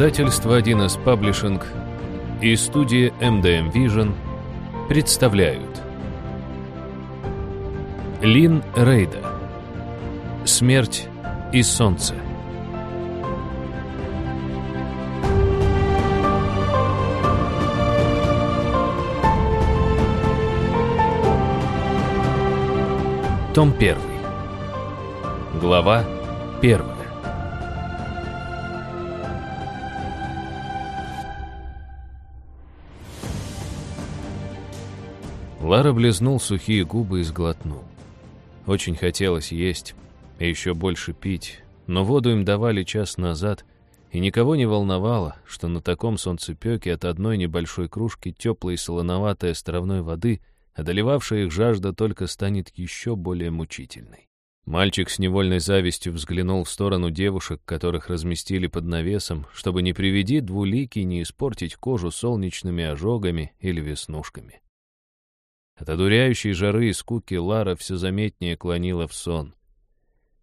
Издательство 1С Паблишинг и студия MDM Vision представляют. Лин Рейда. Смерть и солнце Том 1 Глава 1 Лара близнул сухие губы и сглотнул. Очень хотелось есть, и еще больше пить, но воду им давали час назад, и никого не волновало, что на таком солнцепеке от одной небольшой кружки теплой солоноватой островной воды, одолевавшая их жажда, только станет еще более мучительной. Мальчик с невольной завистью взглянул в сторону девушек, которых разместили под навесом, чтобы не приведи двуликий не испортить кожу солнечными ожогами или веснушками. От одуряющей жары и скуки Лара все заметнее клонила в сон.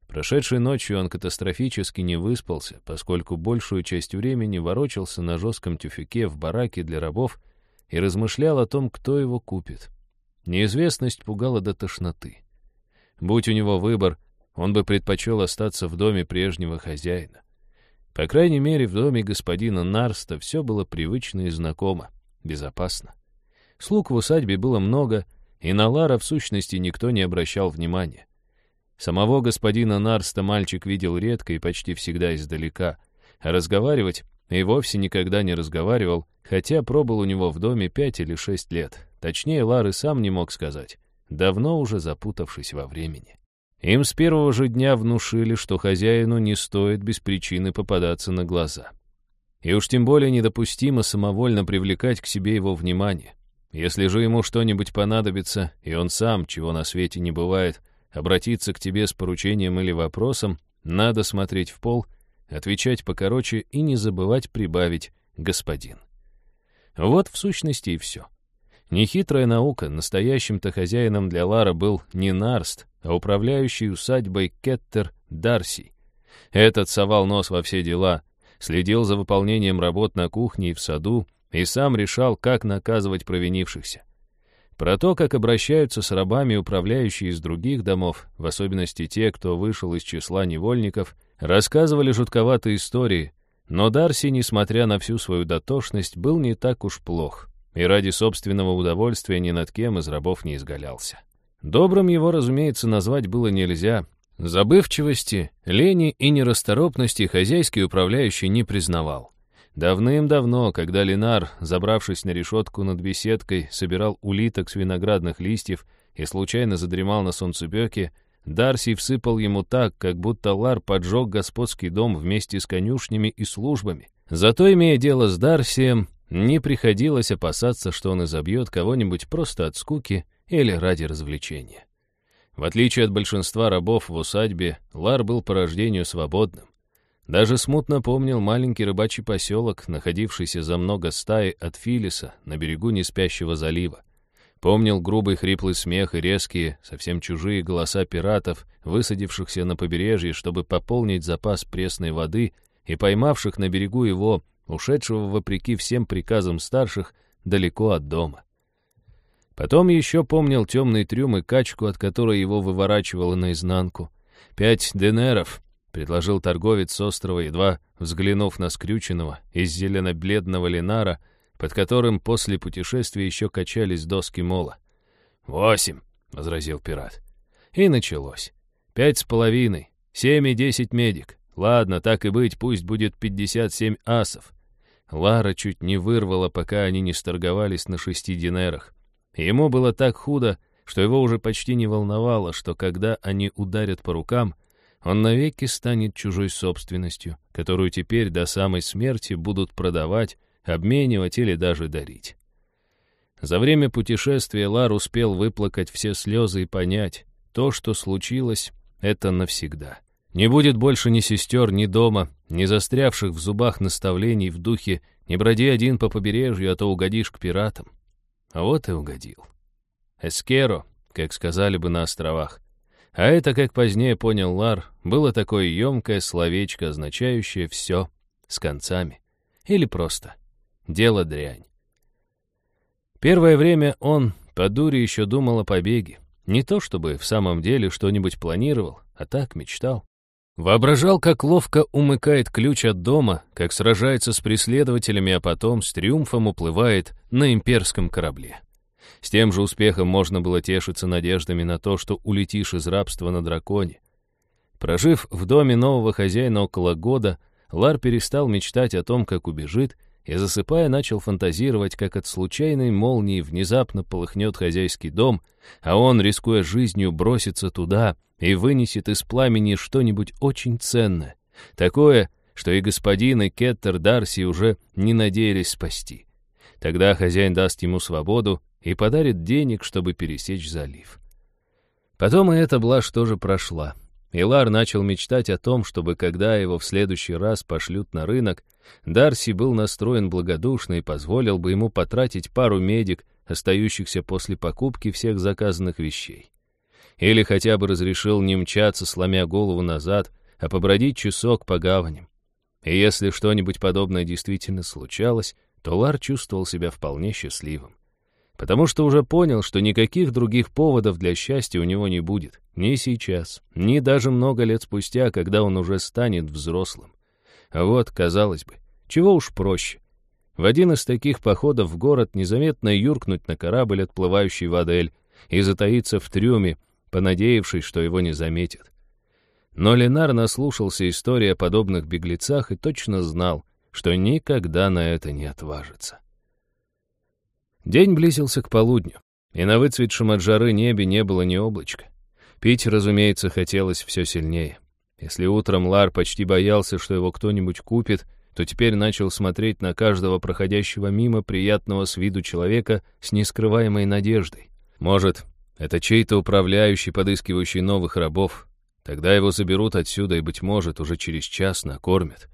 Прошедшей ночью он катастрофически не выспался, поскольку большую часть времени ворочался на жестком тюфяке в бараке для рабов и размышлял о том, кто его купит. Неизвестность пугала до тошноты. Будь у него выбор, он бы предпочел остаться в доме прежнего хозяина. По крайней мере, в доме господина Нарста все было привычно и знакомо, безопасно. Слуг в усадьбе было много, и на Лара в сущности никто не обращал внимания. Самого господина Нарста мальчик видел редко и почти всегда издалека, а разговаривать и вовсе никогда не разговаривал, хотя пробыл у него в доме пять или шесть лет. Точнее, Лар и сам не мог сказать, давно уже запутавшись во времени. Им с первого же дня внушили, что хозяину не стоит без причины попадаться на глаза. И уж тем более недопустимо самовольно привлекать к себе его внимание. Если же ему что-нибудь понадобится, и он сам, чего на свете не бывает, обратиться к тебе с поручением или вопросом, надо смотреть в пол, отвечать покороче и не забывать прибавить «господин». Вот в сущности и все. Нехитрая наука, настоящим-то хозяином для Лара был не Нарст, а управляющий усадьбой Кеттер Дарси. Этот совал нос во все дела, следил за выполнением работ на кухне и в саду, и сам решал, как наказывать провинившихся. Про то, как обращаются с рабами управляющие из других домов, в особенности те, кто вышел из числа невольников, рассказывали жутковатые истории, но Дарси, несмотря на всю свою дотошность, был не так уж плох, и ради собственного удовольствия ни над кем из рабов не изгалялся. Добрым его, разумеется, назвать было нельзя. Забывчивости, лени и нерасторопности хозяйский управляющий не признавал. Давным-давно, когда Ленар, забравшись на решетку над беседкой, собирал улиток с виноградных листьев и случайно задремал на солнцепеке, Дарси всыпал ему так, как будто Лар поджег господский дом вместе с конюшнями и службами. Зато, имея дело с Дарсием, не приходилось опасаться, что он изобьет кого-нибудь просто от скуки или ради развлечения. В отличие от большинства рабов в усадьбе, Лар был по рождению свободным. Даже смутно помнил маленький рыбачий поселок, находившийся за много стаи от Филиса на берегу неспящего залива. Помнил грубый хриплый смех и резкие, совсем чужие голоса пиратов, высадившихся на побережье, чтобы пополнить запас пресной воды и поймавших на берегу его, ушедшего вопреки всем приказам старших, далеко от дома. Потом еще помнил темный трюм и качку, от которой его выворачивало наизнанку. Пять денеров — предложил торговец с острова, едва взглянув на скрюченного из зелено-бледного линара, под которым после путешествия еще качались доски мола. «Восемь», — возразил пират. И началось. «Пять с половиной, семь и десять медик. Ладно, так и быть, пусть будет пятьдесят семь асов». Лара чуть не вырвала, пока они не сторговались на шести динерах. Ему было так худо, что его уже почти не волновало, что когда они ударят по рукам — он навеки станет чужой собственностью, которую теперь до самой смерти будут продавать, обменивать или даже дарить. За время путешествия Лар успел выплакать все слезы и понять, то, что случилось, это навсегда. Не будет больше ни сестер, ни дома, ни застрявших в зубах наставлений в духе «не броди один по побережью, а то угодишь к пиратам». А вот и угодил. Эскеро, как сказали бы на островах. А это, как позднее понял Лар, было такое емкое словечко, означающее все с концами. Или просто дело дрянь. Первое время он по дуре еще думал о побеге. Не то чтобы в самом деле что-нибудь планировал, а так мечтал. Воображал, как ловко умыкает ключ от дома, как сражается с преследователями, а потом с триумфом уплывает на имперском корабле. С тем же успехом можно было тешиться надеждами на то, что улетишь из рабства на драконе. Прожив в доме нового хозяина около года, Лар перестал мечтать о том, как убежит, и, засыпая, начал фантазировать, как от случайной молнии внезапно полыхнет хозяйский дом, а он, рискуя жизнью, бросится туда и вынесет из пламени что-нибудь очень ценное, такое, что и господин, и Кеттер Дарси уже не надеялись спасти. Тогда хозяин даст ему свободу и подарит денег, чтобы пересечь залив. Потом и эта блажь тоже прошла. Илар начал мечтать о том, чтобы, когда его в следующий раз пошлют на рынок, Дарси был настроен благодушно и позволил бы ему потратить пару медик, остающихся после покупки всех заказанных вещей. Или хотя бы разрешил не мчаться, сломя голову назад, а побродить часок по гаваням. И если что-нибудь подобное действительно случалось, то Лар чувствовал себя вполне счастливым. Потому что уже понял, что никаких других поводов для счастья у него не будет. Ни сейчас, ни даже много лет спустя, когда он уже станет взрослым. Вот, казалось бы, чего уж проще. В один из таких походов в город незаметно юркнуть на корабль, отплывающий в Адель, и затаиться в трюме, понадеявшись, что его не заметят. Но Ленар наслушался истории о подобных беглецах и точно знал, что никогда на это не отважится. День близился к полудню, и на выцветшем от жары небе не было ни облачка. Пить, разумеется, хотелось все сильнее. Если утром Лар почти боялся, что его кто-нибудь купит, то теперь начал смотреть на каждого проходящего мимо приятного с виду человека с нескрываемой надеждой. Может, это чей-то управляющий, подыскивающий новых рабов. Тогда его заберут отсюда и, быть может, уже через час накормят.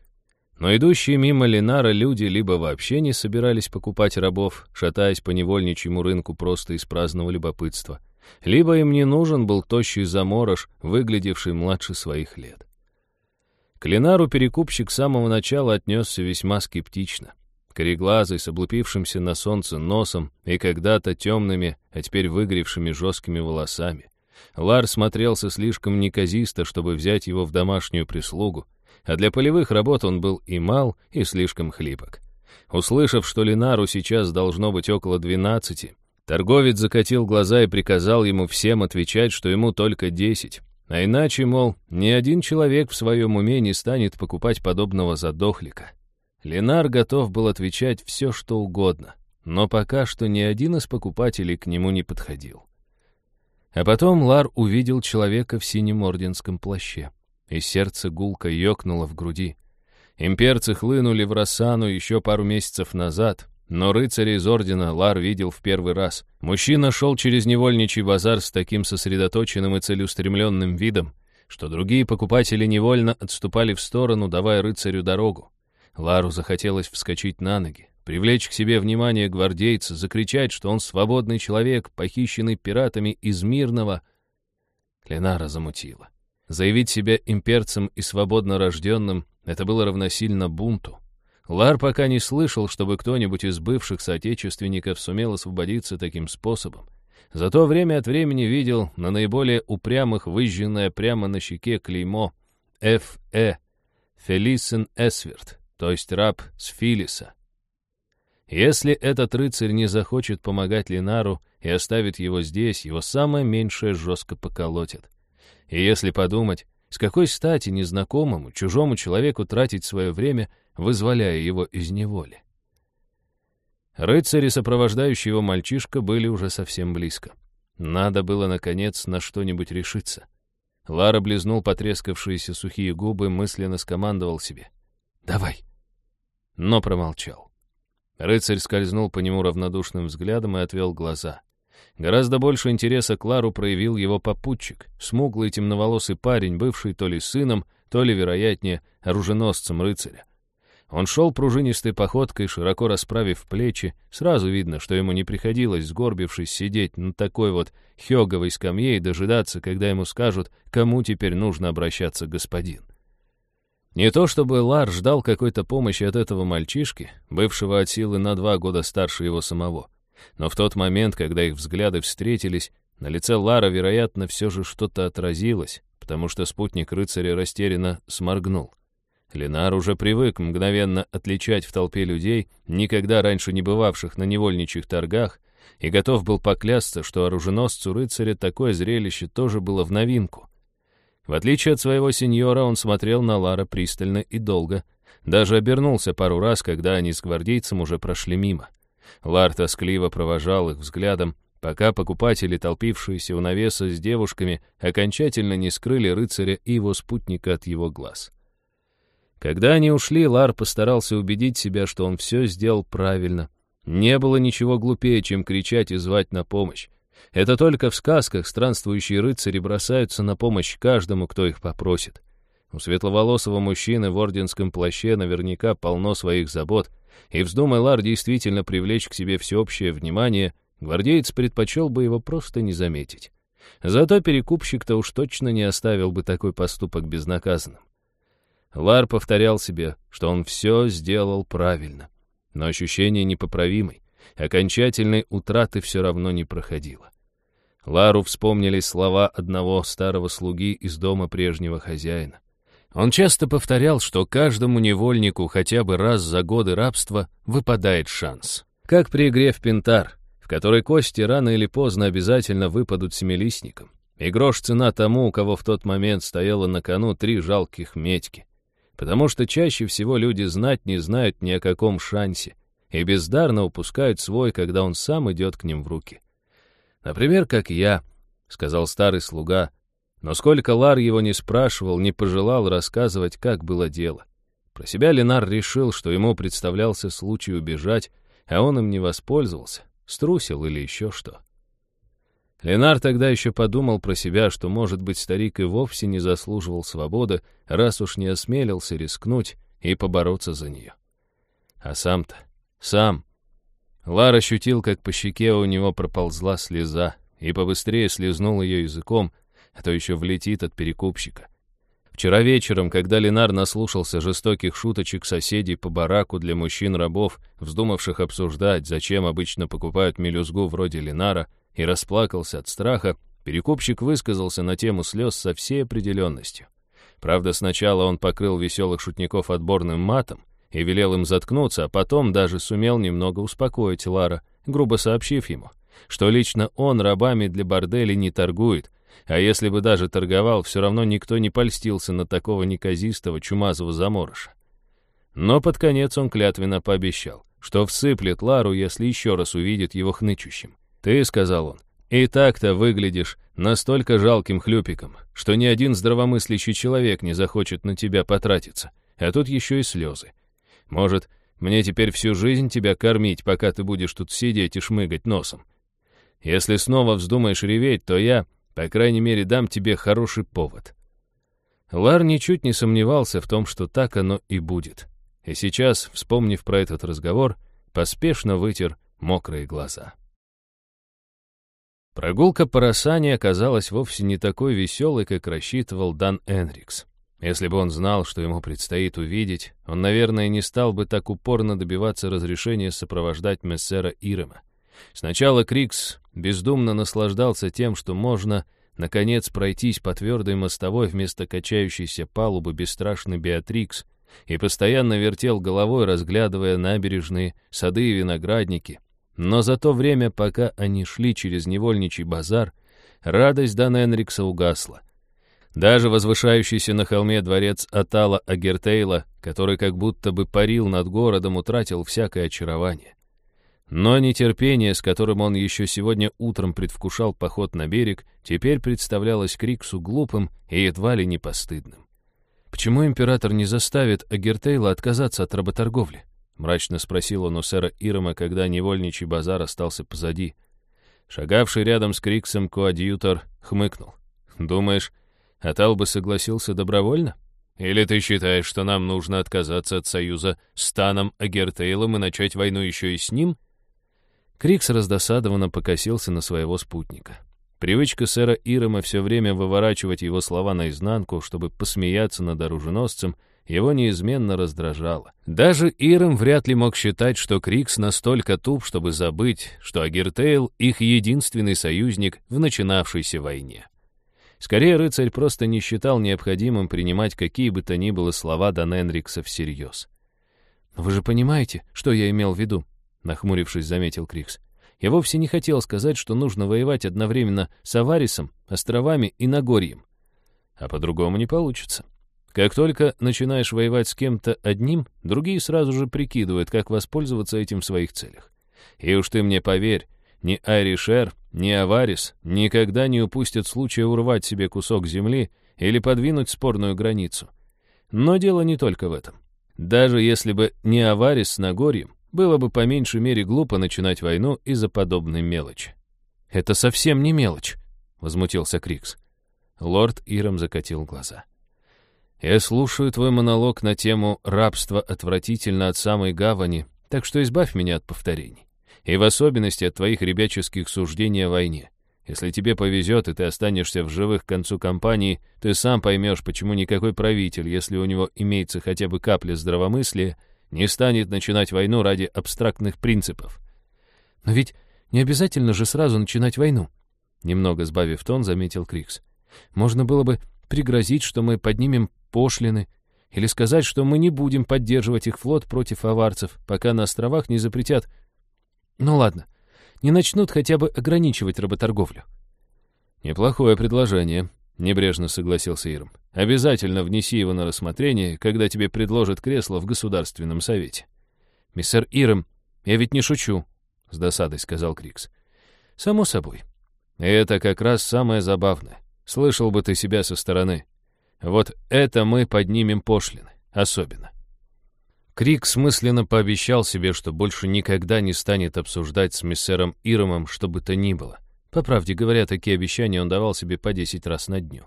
Но идущие мимо Ленара люди либо вообще не собирались покупать рабов, шатаясь по невольничьему рынку просто из праздного любопытства — либо им не нужен был тощий заморож, выглядевший младше своих лет. К Ленару перекупщик с самого начала отнесся весьма скептично. Кореглазый, с облупившимся на солнце носом и когда-то темными, а теперь выгоревшими жесткими волосами. Лар смотрелся слишком неказисто, чтобы взять его в домашнюю прислугу, а для полевых работ он был и мал, и слишком хлипок. Услышав, что Ленару сейчас должно быть около двенадцати, Торговец закатил глаза и приказал ему всем отвечать, что ему только десять. А иначе, мол, ни один человек в своем уме не станет покупать подобного задохлика. Ленар готов был отвечать все, что угодно, но пока что ни один из покупателей к нему не подходил. А потом Лар увидел человека в синем орденском плаще, и сердце гулко ёкнуло в груди. Имперцы хлынули в Рассану еще пару месяцев назад, но рыцаря из ордена Лар видел в первый раз. Мужчина шел через невольничий базар с таким сосредоточенным и целеустремленным видом, что другие покупатели невольно отступали в сторону, давая рыцарю дорогу. Лару захотелось вскочить на ноги, привлечь к себе внимание гвардейца, закричать, что он свободный человек, похищенный пиратами из Мирного. Ленара замутила. Заявить себя имперцем и свободно рожденным — это было равносильно бунту. Лар пока не слышал, чтобы кто-нибудь из бывших соотечественников сумел освободиться таким способом. Зато время от времени видел на наиболее упрямых выжженное прямо на щеке клеймо «Ф.Э. Фелисен Эсверт», то есть раб с Филиса. Если этот рыцарь не захочет помогать Линару и оставит его здесь, его самое меньшее жестко поколотит. И если подумать, с какой стати незнакомому, чужому человеку тратить свое время — вызволяя его из неволи. Рыцари, сопровождающие его мальчишка, были уже совсем близко. Надо было, наконец, на что-нибудь решиться. Лара близнул потрескавшиеся сухие губы, мысленно скомандовал себе. «Давай!» Но промолчал. Рыцарь скользнул по нему равнодушным взглядом и отвел глаза. Гораздо больше интереса к Лару проявил его попутчик, смуглый темноволосый парень, бывший то ли сыном, то ли, вероятнее, оруженосцем рыцаря. Он шел пружинистой походкой, широко расправив плечи. Сразу видно, что ему не приходилось, сгорбившись, сидеть на такой вот хёговой скамье и дожидаться, когда ему скажут, кому теперь нужно обращаться господин. Не то чтобы Лар ждал какой-то помощи от этого мальчишки, бывшего от силы на два года старше его самого. Но в тот момент, когда их взгляды встретились, на лице Лара, вероятно, все же что-то отразилось, потому что спутник рыцаря растерянно сморгнул. Ленар уже привык мгновенно отличать в толпе людей, никогда раньше не бывавших на невольничьих торгах, и готов был поклясться, что оруженосцу рыцаря такое зрелище тоже было в новинку. В отличие от своего сеньора, он смотрел на Лара пристально и долго, даже обернулся пару раз, когда они с гвардейцем уже прошли мимо. Лар тоскливо провожал их взглядом, пока покупатели, толпившиеся у навеса с девушками, окончательно не скрыли рыцаря и его спутника от его глаз. Когда они ушли, Лар постарался убедить себя, что он все сделал правильно. Не было ничего глупее, чем кричать и звать на помощь. Это только в сказках странствующие рыцари бросаются на помощь каждому, кто их попросит. У светловолосого мужчины в орденском плаще наверняка полно своих забот, и вздумай Лар действительно привлечь к себе всеобщее внимание, гвардеец предпочел бы его просто не заметить. Зато перекупщик-то уж точно не оставил бы такой поступок безнаказанным. Лар повторял себе, что он все сделал правильно, но ощущение непоправимой, окончательной утраты все равно не проходило. Лару вспомнили слова одного старого слуги из дома прежнего хозяина. Он часто повторял, что каждому невольнику хотя бы раз за годы рабства выпадает шанс. Как при игре в пентар, в которой кости рано или поздно обязательно выпадут семилистникам. И грош цена тому, у кого в тот момент стояло на кону три жалких медьки. Потому что чаще всего люди знать не знают ни о каком шансе и бездарно упускают свой, когда он сам идет к ним в руки. Например, как я, — сказал старый слуга, но сколько Лар его не спрашивал, не пожелал рассказывать, как было дело. Про себя Ленар решил, что ему представлялся случай убежать, а он им не воспользовался, струсил или еще что. Ленар тогда еще подумал про себя, что, может быть, старик и вовсе не заслуживал свободы, раз уж не осмелился рискнуть и побороться за нее. А сам-то, сам, Лар ощутил, как по щеке у него проползла слеза, и побыстрее слезнул ее языком, а то еще влетит от перекупщика. Вчера вечером, когда Ленар наслушался жестоких шуточек соседей по бараку для мужчин-рабов, вздумавших обсуждать, зачем обычно покупают мелюзгу вроде Ленара, и расплакался от страха, перекупщик высказался на тему слез со всей определенностью. Правда, сначала он покрыл веселых шутников отборным матом, и велел им заткнуться, а потом даже сумел немного успокоить Лара, грубо сообщив ему, что лично он рабами для борделей не торгует, а если бы даже торговал, все равно никто не польстился на такого неказистого чумазого заморыша. Но под конец он клятвенно пообещал, что всыплет Лару, если еще раз увидит его хнычущим. «Ты», — сказал он, — «и так-то выглядишь настолько жалким хлюпиком, что ни один здравомыслящий человек не захочет на тебя потратиться, а тут еще и слезы. Может, мне теперь всю жизнь тебя кормить, пока ты будешь тут сидеть и шмыгать носом? Если снова вздумаешь реветь, то я, по крайней мере, дам тебе хороший повод». Лар ничуть не сомневался в том, что так оно и будет. И сейчас, вспомнив про этот разговор, поспешно вытер мокрые глаза. Прогулка по Рассане оказалась вовсе не такой веселой, как рассчитывал Дан Энрикс. Если бы он знал, что ему предстоит увидеть, он, наверное, не стал бы так упорно добиваться разрешения сопровождать мессера Ирема. Сначала Крикс бездумно наслаждался тем, что можно, наконец, пройтись по твердой мостовой вместо качающейся палубы бесстрашный Беатрикс, и постоянно вертел головой, разглядывая набережные, сады и виноградники. Но за то время, пока они шли через невольничий базар, радость Дан Энрикса угасла — даже возвышающийся на холме дворец Атала Агертейла, который как будто бы парил над городом, утратил всякое очарование. Но нетерпение, с которым он еще сегодня утром предвкушал поход на берег, теперь представлялось Криксу глупым и едва ли не постыдным. «Почему император не заставит Агертейла отказаться от работорговли?» — мрачно спросил он у сэра Ирома, когда невольничий базар остался позади. Шагавший рядом с Криксом коадьютор хмыкнул. «Думаешь, Атал бы согласился добровольно? Или ты считаешь, что нам нужно отказаться от союза с Таном Агертейлом и начать войну еще и с ним?» Крикс раздосадованно покосился на своего спутника. Привычка сэра Ирома все время выворачивать его слова наизнанку, чтобы посмеяться над оруженосцем, его неизменно раздражала. Даже Иром вряд ли мог считать, что Крикс настолько туп, чтобы забыть, что Агертейл — их единственный союзник в начинавшейся войне. Скорее, рыцарь просто не считал необходимым принимать какие бы то ни было слова Дан Энрикса всерьез. «Вы же понимаете, что я имел в виду?» — нахмурившись, заметил Крикс. Я вовсе не хотел сказать, что нужно воевать одновременно с Аварисом, островами и Нагорьем. А по-другому не получится. Как только начинаешь воевать с кем-то одним, другие сразу же прикидывают, как воспользоваться этим в своих целях. И уж ты мне поверь, ни Айришер, ни Аварис никогда не упустят случая урвать себе кусок земли или подвинуть спорную границу. Но дело не только в этом. Даже если бы не Аварис с Нагорьем, было бы по меньшей мере глупо начинать войну из-за подобной мелочи. «Это совсем не мелочь», — возмутился Крикс. Лорд Иром закатил глаза. «Я слушаю твой монолог на тему «рабство отвратительно от самой гавани», так что избавь меня от повторений. И в особенности от твоих ребяческих суждений о войне. Если тебе повезет, и ты останешься в живых к концу кампании, ты сам поймешь, почему никакой правитель, если у него имеется хотя бы капля здравомыслия, не станет начинать войну ради абстрактных принципов. Но ведь не обязательно же сразу начинать войну. Немного сбавив тон, заметил Крикс. Можно было бы пригрозить, что мы поднимем пошлины, или сказать, что мы не будем поддерживать их флот против аварцев, пока на островах не запретят... Ну ладно, не начнут хотя бы ограничивать работорговлю. Неплохое предложение, — небрежно согласился Ирм. «Обязательно внеси его на рассмотрение, когда тебе предложат кресло в Государственном Совете». «Мистер Ирм, я ведь не шучу», — с досадой сказал Крикс. «Само собой. это как раз самое забавное. Слышал бы ты себя со стороны. Вот это мы поднимем пошлины. Особенно». Крикс мысленно пообещал себе, что больше никогда не станет обсуждать с миссером Иромом что бы то ни было. По правде говоря, такие обещания он давал себе по десять раз на дню.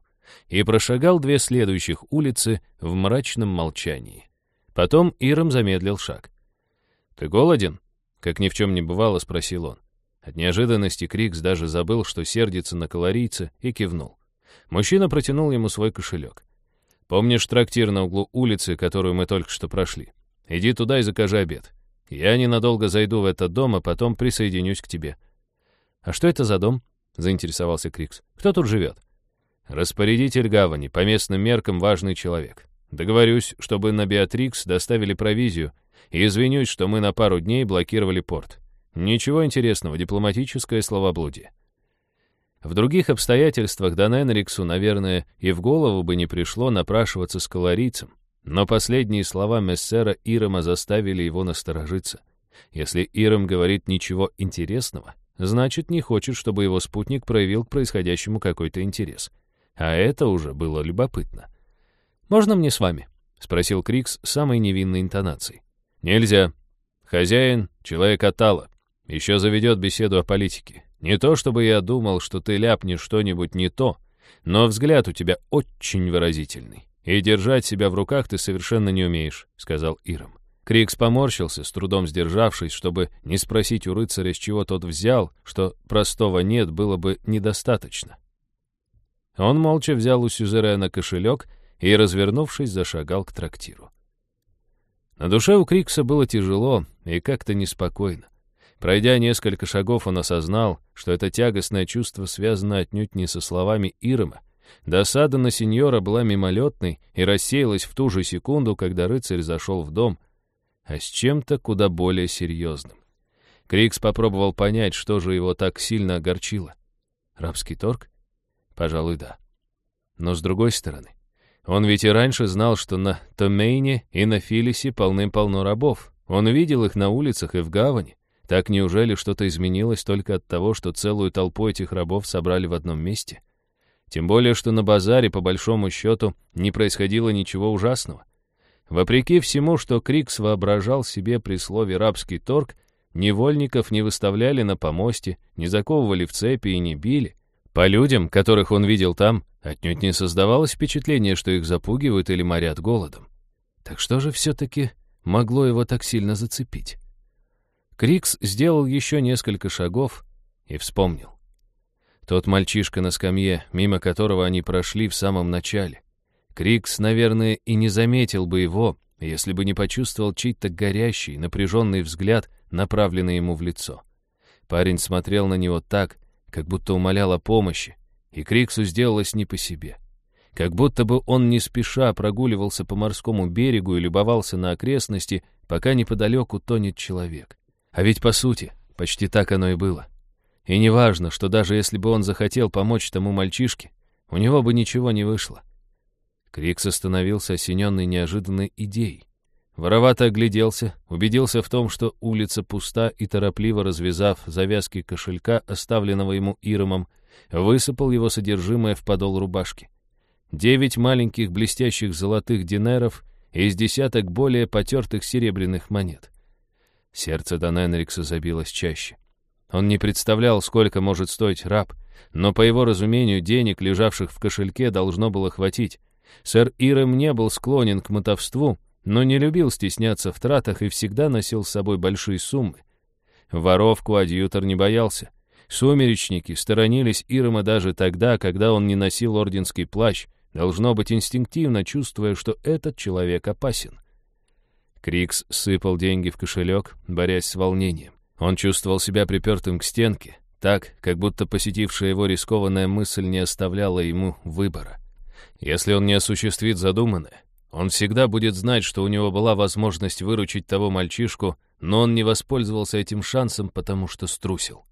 И прошагал две следующих улицы в мрачном молчании. Потом Иром замедлил шаг. «Ты голоден?» — как ни в чем не бывало, спросил он. От неожиданности Крикс даже забыл, что сердится на калорийца, и кивнул. Мужчина протянул ему свой кошелек. «Помнишь трактир на углу улицы, которую мы только что прошли? Иди туда и закажи обед. Я ненадолго зайду в этот дом, а потом присоединюсь к тебе. «А что это за дом?» — заинтересовался Крикс. «Кто тут живет?» «Распорядитель гавани, по местным меркам важный человек. Договорюсь, чтобы на Беатрикс доставили провизию, и извинюсь, что мы на пару дней блокировали порт. Ничего интересного, дипломатическое словоблудие». В других обстоятельствах Дан Энриксу, наверное, и в голову бы не пришло напрашиваться с колорийцем, но последние слова мессера Ирома заставили его насторожиться. Если Иром говорит ничего интересного, значит, не хочет, чтобы его спутник проявил к происходящему какой-то интерес. А это уже было любопытно. «Можно мне с вами?» — спросил Крикс самой невинной интонацией. «Нельзя. Хозяин — человек Атала. Еще заведет беседу о политике. Не то, чтобы я думал, что ты ляпнешь что-нибудь не то, но взгляд у тебя очень выразительный. И держать себя в руках ты совершенно не умеешь», — сказал Иром. Крикс поморщился, с трудом сдержавшись, чтобы не спросить у рыцаря, с чего тот взял, что простого «нет» было бы недостаточно. Он молча взял у Сюзерена кошелек и, развернувшись, зашагал к трактиру. На душе у Крикса было тяжело и как-то неспокойно. Пройдя несколько шагов, он осознал, что это тягостное чувство связано отнюдь не со словами Ирома. Досада на сеньора была мимолетной и рассеялась в ту же секунду, когда рыцарь зашел в дом, а с чем-то куда более серьезным. Крикс попробовал понять, что же его так сильно огорчило. Рабский торг? Пожалуй, да. Но с другой стороны, он ведь и раньше знал, что на Томейне и на Филисе полным-полно рабов. Он видел их на улицах и в гавани. Так неужели что-то изменилось только от того, что целую толпу этих рабов собрали в одном месте? Тем более, что на базаре, по большому счету, не происходило ничего ужасного. Вопреки всему, что Крикс воображал себе при слове «рабский торг», невольников не выставляли на помосте, не заковывали в цепи и не били. По людям, которых он видел там, отнюдь не создавалось впечатление, что их запугивают или морят голодом. Так что же все-таки могло его так сильно зацепить? Крикс сделал еще несколько шагов и вспомнил. Тот мальчишка на скамье, мимо которого они прошли в самом начале. Крикс, наверное, и не заметил бы его, если бы не почувствовал чей-то горящий, напряженный взгляд, направленный ему в лицо. Парень смотрел на него так, как будто умолял о помощи, и Криксу сделалось не по себе. Как будто бы он не спеша прогуливался по морскому берегу и любовался на окрестности, пока неподалеку тонет человек. А ведь, по сути, почти так оно и было. И неважно, что даже если бы он захотел помочь тому мальчишке, у него бы ничего не вышло. Крикс остановился, осененный неожиданной идеей. Воровато огляделся, убедился в том, что улица пуста и, торопливо развязав завязки кошелька, оставленного ему Иромом, высыпал его содержимое в подол рубашки. Девять маленьких блестящих золотых динеров из десяток более потертых серебряных монет. Сердце Дан Энрикса забилось чаще. Он не представлял, сколько может стоить раб, но, по его разумению, денег, лежавших в кошельке, должно было хватить. Сэр Ирем не был склонен к мотовству, но не любил стесняться в тратах и всегда носил с собой большие суммы. Воровку адъютор не боялся. Сумеречники сторонились Ирема даже тогда, когда он не носил орденский плащ, должно быть инстинктивно чувствуя, что этот человек опасен. Крикс сыпал деньги в кошелек, борясь с волнением. Он чувствовал себя припертым к стенке, так, как будто посетившая его рискованная мысль не оставляла ему выбора. Если он не осуществит задуманное, он всегда будет знать, что у него была возможность выручить того мальчишку, но он не воспользовался этим шансом, потому что струсил.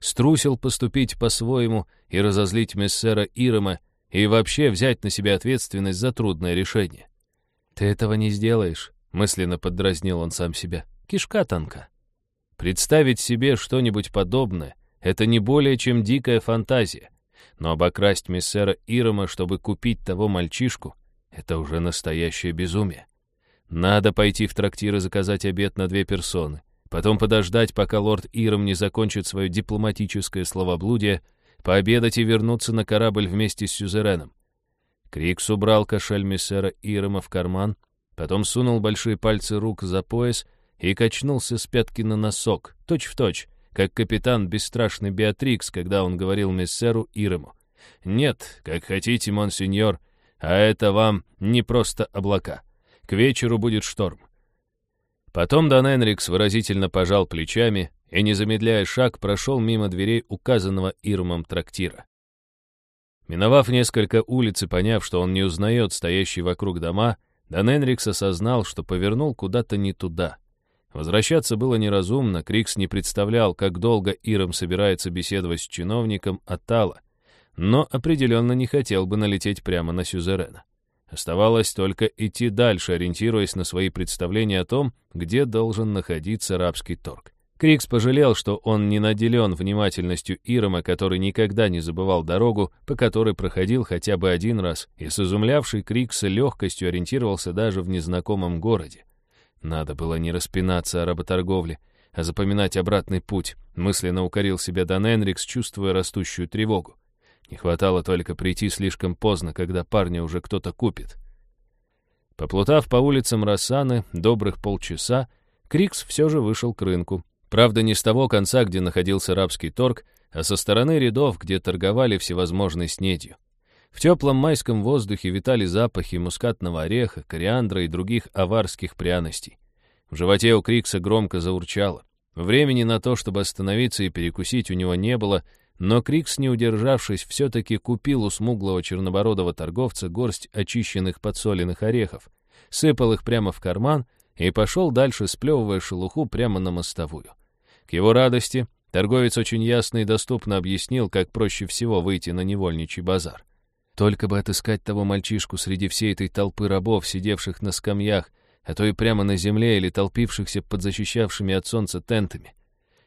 Струсил поступить по-своему и разозлить мессера Ирома, и вообще взять на себя ответственность за трудное решение. «Ты этого не сделаешь», — мысленно поддразнил он сам себя. «Кишка тонка». Представить себе что-нибудь подобное — это не более чем дикая фантазия. Но обокрасть мессера Ирома, чтобы купить того мальчишку, это уже настоящее безумие. Надо пойти в трактир и заказать обед на две персоны, потом подождать, пока лорд Иром не закончит свое дипломатическое словоблудие, пообедать и вернуться на корабль вместе с Сюзереном. Крикс убрал кошель мессера Ирома в карман, потом сунул большие пальцы рук за пояс и качнулся с пятки на носок, точь-в-точь, точь, как капитан бесстрашный Беатрикс, когда он говорил мессеру Ирому. «Нет, как хотите, монсеньор, а это вам не просто облака. К вечеру будет шторм». Потом Дан Энрикс выразительно пожал плечами и, не замедляя шаг, прошел мимо дверей указанного Ирмом трактира. Миновав несколько улиц и поняв, что он не узнает стоящие вокруг дома, Дан Энрикс осознал, что повернул куда-то не туда — Возвращаться было неразумно, Крикс не представлял, как долго Иром собирается беседовать с чиновником Атала, но определенно не хотел бы налететь прямо на Сюзерена. Оставалось только идти дальше, ориентируясь на свои представления о том, где должен находиться рабский торг. Крикс пожалел, что он не наделен внимательностью Ирома, который никогда не забывал дорогу, по которой проходил хотя бы один раз, и с изумлявшей Крикса легкостью ориентировался даже в незнакомом городе. Надо было не распинаться о работорговле, а запоминать обратный путь, мысленно укорил себя Дан Энрикс, чувствуя растущую тревогу. Не хватало только прийти слишком поздно, когда парня уже кто-то купит. Поплутав по улицам Рассаны добрых полчаса, Крикс все же вышел к рынку. Правда, не с того конца, где находился рабский торг, а со стороны рядов, где торговали всевозможной снедью. В теплом майском воздухе витали запахи мускатного ореха, кориандра и других аварских пряностей. В животе у Крикса громко заурчало. Времени на то, чтобы остановиться и перекусить, у него не было, но Крикс, не удержавшись, все-таки купил у смуглого чернобородого торговца горсть очищенных подсоленных орехов, сыпал их прямо в карман и пошел дальше, сплевывая шелуху прямо на мостовую. К его радости торговец очень ясно и доступно объяснил, как проще всего выйти на невольничий базар. Только бы отыскать того мальчишку среди всей этой толпы рабов, сидевших на скамьях, а то и прямо на земле или толпившихся под защищавшими от солнца тентами.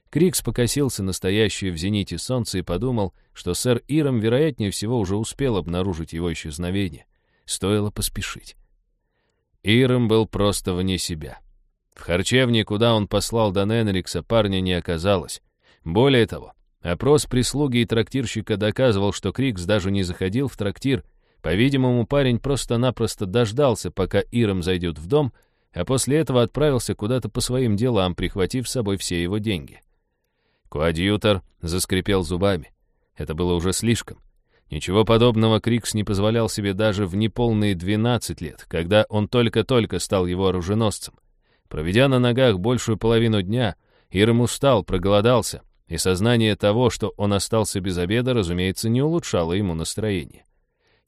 Крикс покосился настоящее в зените солнце и подумал, что сэр Иром, вероятнее всего, уже успел обнаружить его исчезновение. Стоило поспешить. Иром был просто вне себя. В харчевне, куда он послал Дан Энрикса, парня не оказалось. Более того, Опрос прислуги и трактирщика доказывал, что Крикс даже не заходил в трактир. По-видимому, парень просто-напросто дождался, пока Иром зайдет в дом, а после этого отправился куда-то по своим делам, прихватив с собой все его деньги. Коадьютор заскрипел зубами. Это было уже слишком. Ничего подобного Крикс не позволял себе даже в неполные 12 лет, когда он только-только стал его оруженосцем. Проведя на ногах большую половину дня, Ирм устал, проголодался, и сознание того, что он остался без обеда, разумеется, не улучшало ему настроение.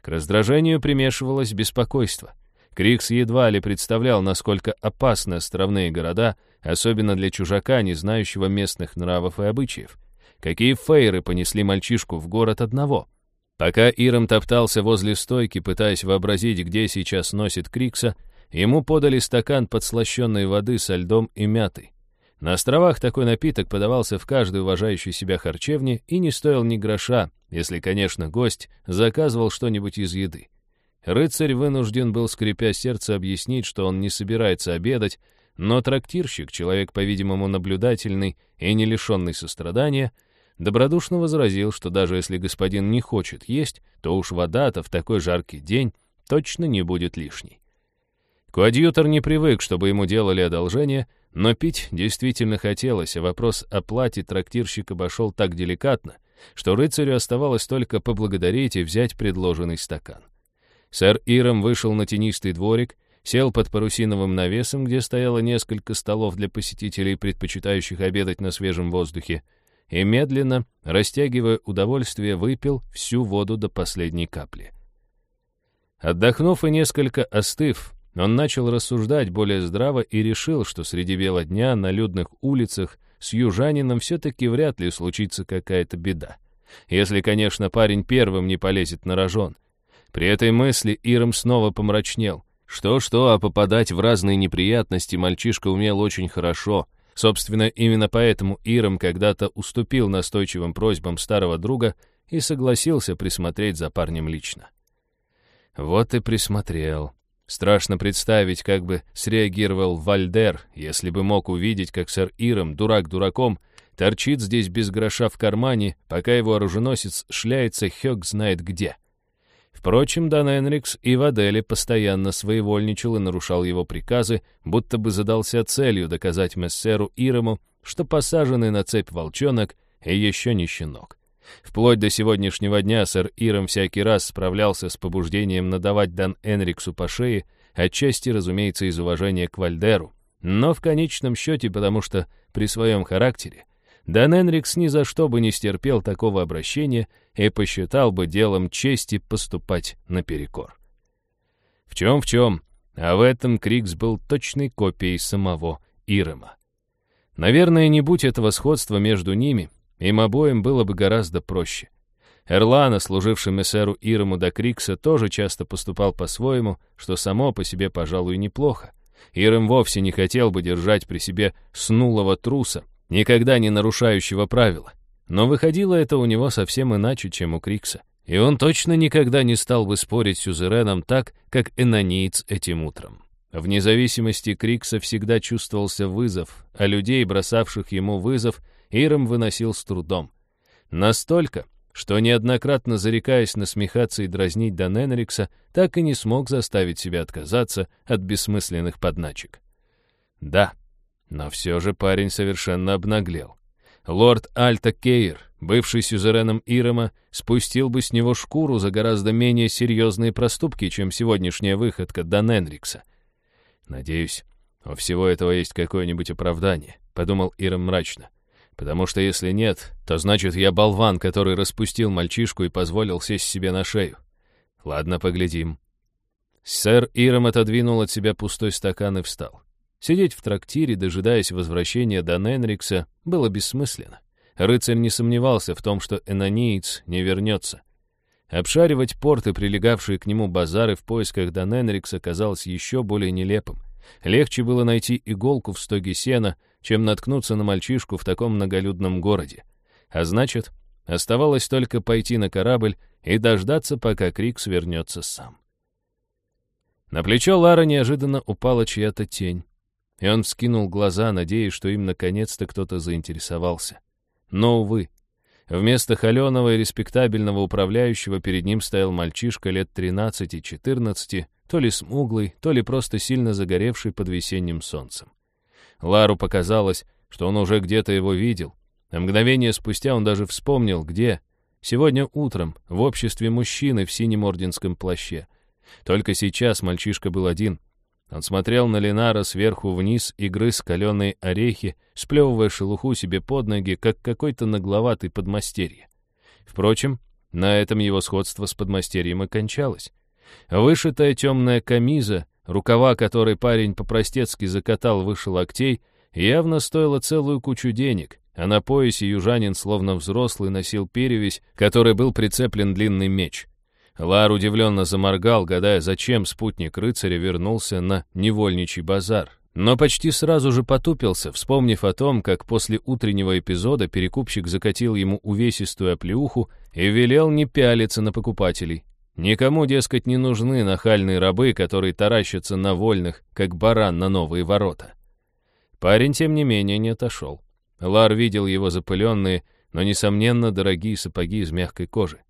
К раздражению примешивалось беспокойство. Крикс едва ли представлял, насколько опасны островные города, особенно для чужака, не знающего местных нравов и обычаев. Какие фейры понесли мальчишку в город одного? Пока Иром топтался возле стойки, пытаясь вообразить, где сейчас носит Крикса, ему подали стакан подслащенной воды со льдом и мятой. На островах такой напиток подавался в каждой уважающей себя харчевне и не стоил ни гроша, если, конечно, гость заказывал что-нибудь из еды. Рыцарь вынужден был, скрипя сердце, объяснить, что он не собирается обедать, но трактирщик, человек, по-видимому, наблюдательный и не лишенный сострадания, добродушно возразил, что даже если господин не хочет есть, то уж вода-то в такой жаркий день точно не будет лишней. Коадьютор не привык, чтобы ему делали одолжение, но пить действительно хотелось, а вопрос о плате трактирщик обошел так деликатно, что рыцарю оставалось только поблагодарить и взять предложенный стакан. Сэр Иром вышел на тенистый дворик, сел под парусиновым навесом, где стояло несколько столов для посетителей, предпочитающих обедать на свежем воздухе, и медленно, растягивая удовольствие, выпил всю воду до последней капли. Отдохнув и несколько остыв, он начал рассуждать более здраво и решил, что среди бела дня на людных улицах с южанином все-таки вряд ли случится какая-то беда. Если, конечно, парень первым не полезет на рожон. При этой мысли Иром снова помрачнел. Что-что, а попадать в разные неприятности мальчишка умел очень хорошо. Собственно, именно поэтому Иром когда-то уступил настойчивым просьбам старого друга и согласился присмотреть за парнем лично. Вот и присмотрел. Страшно представить, как бы среагировал Вальдер, если бы мог увидеть, как сэр Иром, дурак дураком, торчит здесь без гроша в кармане, пока его оруженосец шляется хёк знает где. Впрочем, Дан Энрикс и в Аделе постоянно своевольничал и нарушал его приказы, будто бы задался целью доказать мессеру Ирому, что посаженный на цепь волчонок и еще не щенок. Вплоть до сегодняшнего дня сэр Иром всякий раз справлялся с побуждением надавать Дан Энриксу по шее, отчасти, разумеется, из уважения к Вальдеру, но в конечном счете потому что при своем характере Дан Энрикс ни за что бы не стерпел такого обращения и посчитал бы делом чести поступать наперекор. В чем в чем, а в этом Крикс был точной копией самого Ирома. Наверное, не будь этого сходства между ними, им обоим было бы гораздо проще. Эрлана, служивший мессеру Ирому до Крикса, тоже часто поступал по-своему, что само по себе, пожалуй, неплохо. Иром вовсе не хотел бы держать при себе снулого труса, никогда не нарушающего правила. Но выходило это у него совсем иначе, чем у Крикса. И он точно никогда не стал бы спорить с Сюзереном так, как Энониец этим утром. Вне зависимости Крикса всегда чувствовался вызов, а людей, бросавших ему вызов, Иром выносил с трудом. Настолько, что неоднократно зарекаясь насмехаться и дразнить Дан Энрикса, так и не смог заставить себя отказаться от бессмысленных подначек. Да, но все же парень совершенно обнаглел. Лорд Альта Кейр, бывший сюзереном Ирома, спустил бы с него шкуру за гораздо менее серьезные проступки, чем сегодняшняя выходка Дан Энрикса. Надеюсь, у всего этого есть какое-нибудь оправдание, подумал Иром мрачно. Потому что если нет, то значит я болван, который распустил мальчишку и позволил сесть себе на шею. Ладно, поглядим. Сэр Иром отодвинул от себя пустой стакан и встал. Сидеть в трактире, дожидаясь возвращения Дан Энрикса, было бессмысленно. Рыцарь не сомневался в том, что энониец не вернется. Обшаривать порты, прилегавшие к нему базары в поисках Дан Энрикса, казалось еще более нелепым. Легче было найти иголку в стоге сена, чем наткнуться на мальчишку в таком многолюдном городе. А значит, оставалось только пойти на корабль и дождаться, пока Крикс вернется сам. На плечо Лара неожиданно упала чья-то тень, и он вскинул глаза, надеясь, что им наконец-то кто-то заинтересовался. Но, увы, вместо холеного и респектабельного управляющего перед ним стоял мальчишка лет 13-14, то ли смуглый, то ли просто сильно загоревший под весенним солнцем. Лару показалось, что он уже где-то его видел. А мгновение спустя он даже вспомнил, где. Сегодня утром, в обществе мужчины в синем орденском плаще. Только сейчас мальчишка был один. Он смотрел на Ленара сверху вниз и грыз каленые орехи, сплевывая шелуху себе под ноги, как какой-то нагловатый подмастерье. Впрочем, на этом его сходство с подмастерьем и кончалось. Вышитая темная камиза, рукава которой парень по-простецки закатал выше локтей, явно стоила целую кучу денег, а на поясе южанин, словно взрослый, носил перевязь, которой был прицеплен длинный меч. Лар удивленно заморгал, гадая, зачем спутник рыцаря вернулся на невольничий базар. Но почти сразу же потупился, вспомнив о том, как после утреннего эпизода перекупщик закатил ему увесистую оплеуху и велел не пялиться на покупателей. Никому, дескать, не нужны нахальные рабы, которые таращатся на вольных, как баран на новые ворота. Парень, тем не менее, не отошел. Лар видел его запыленные, но, несомненно, дорогие сапоги из мягкой кожи.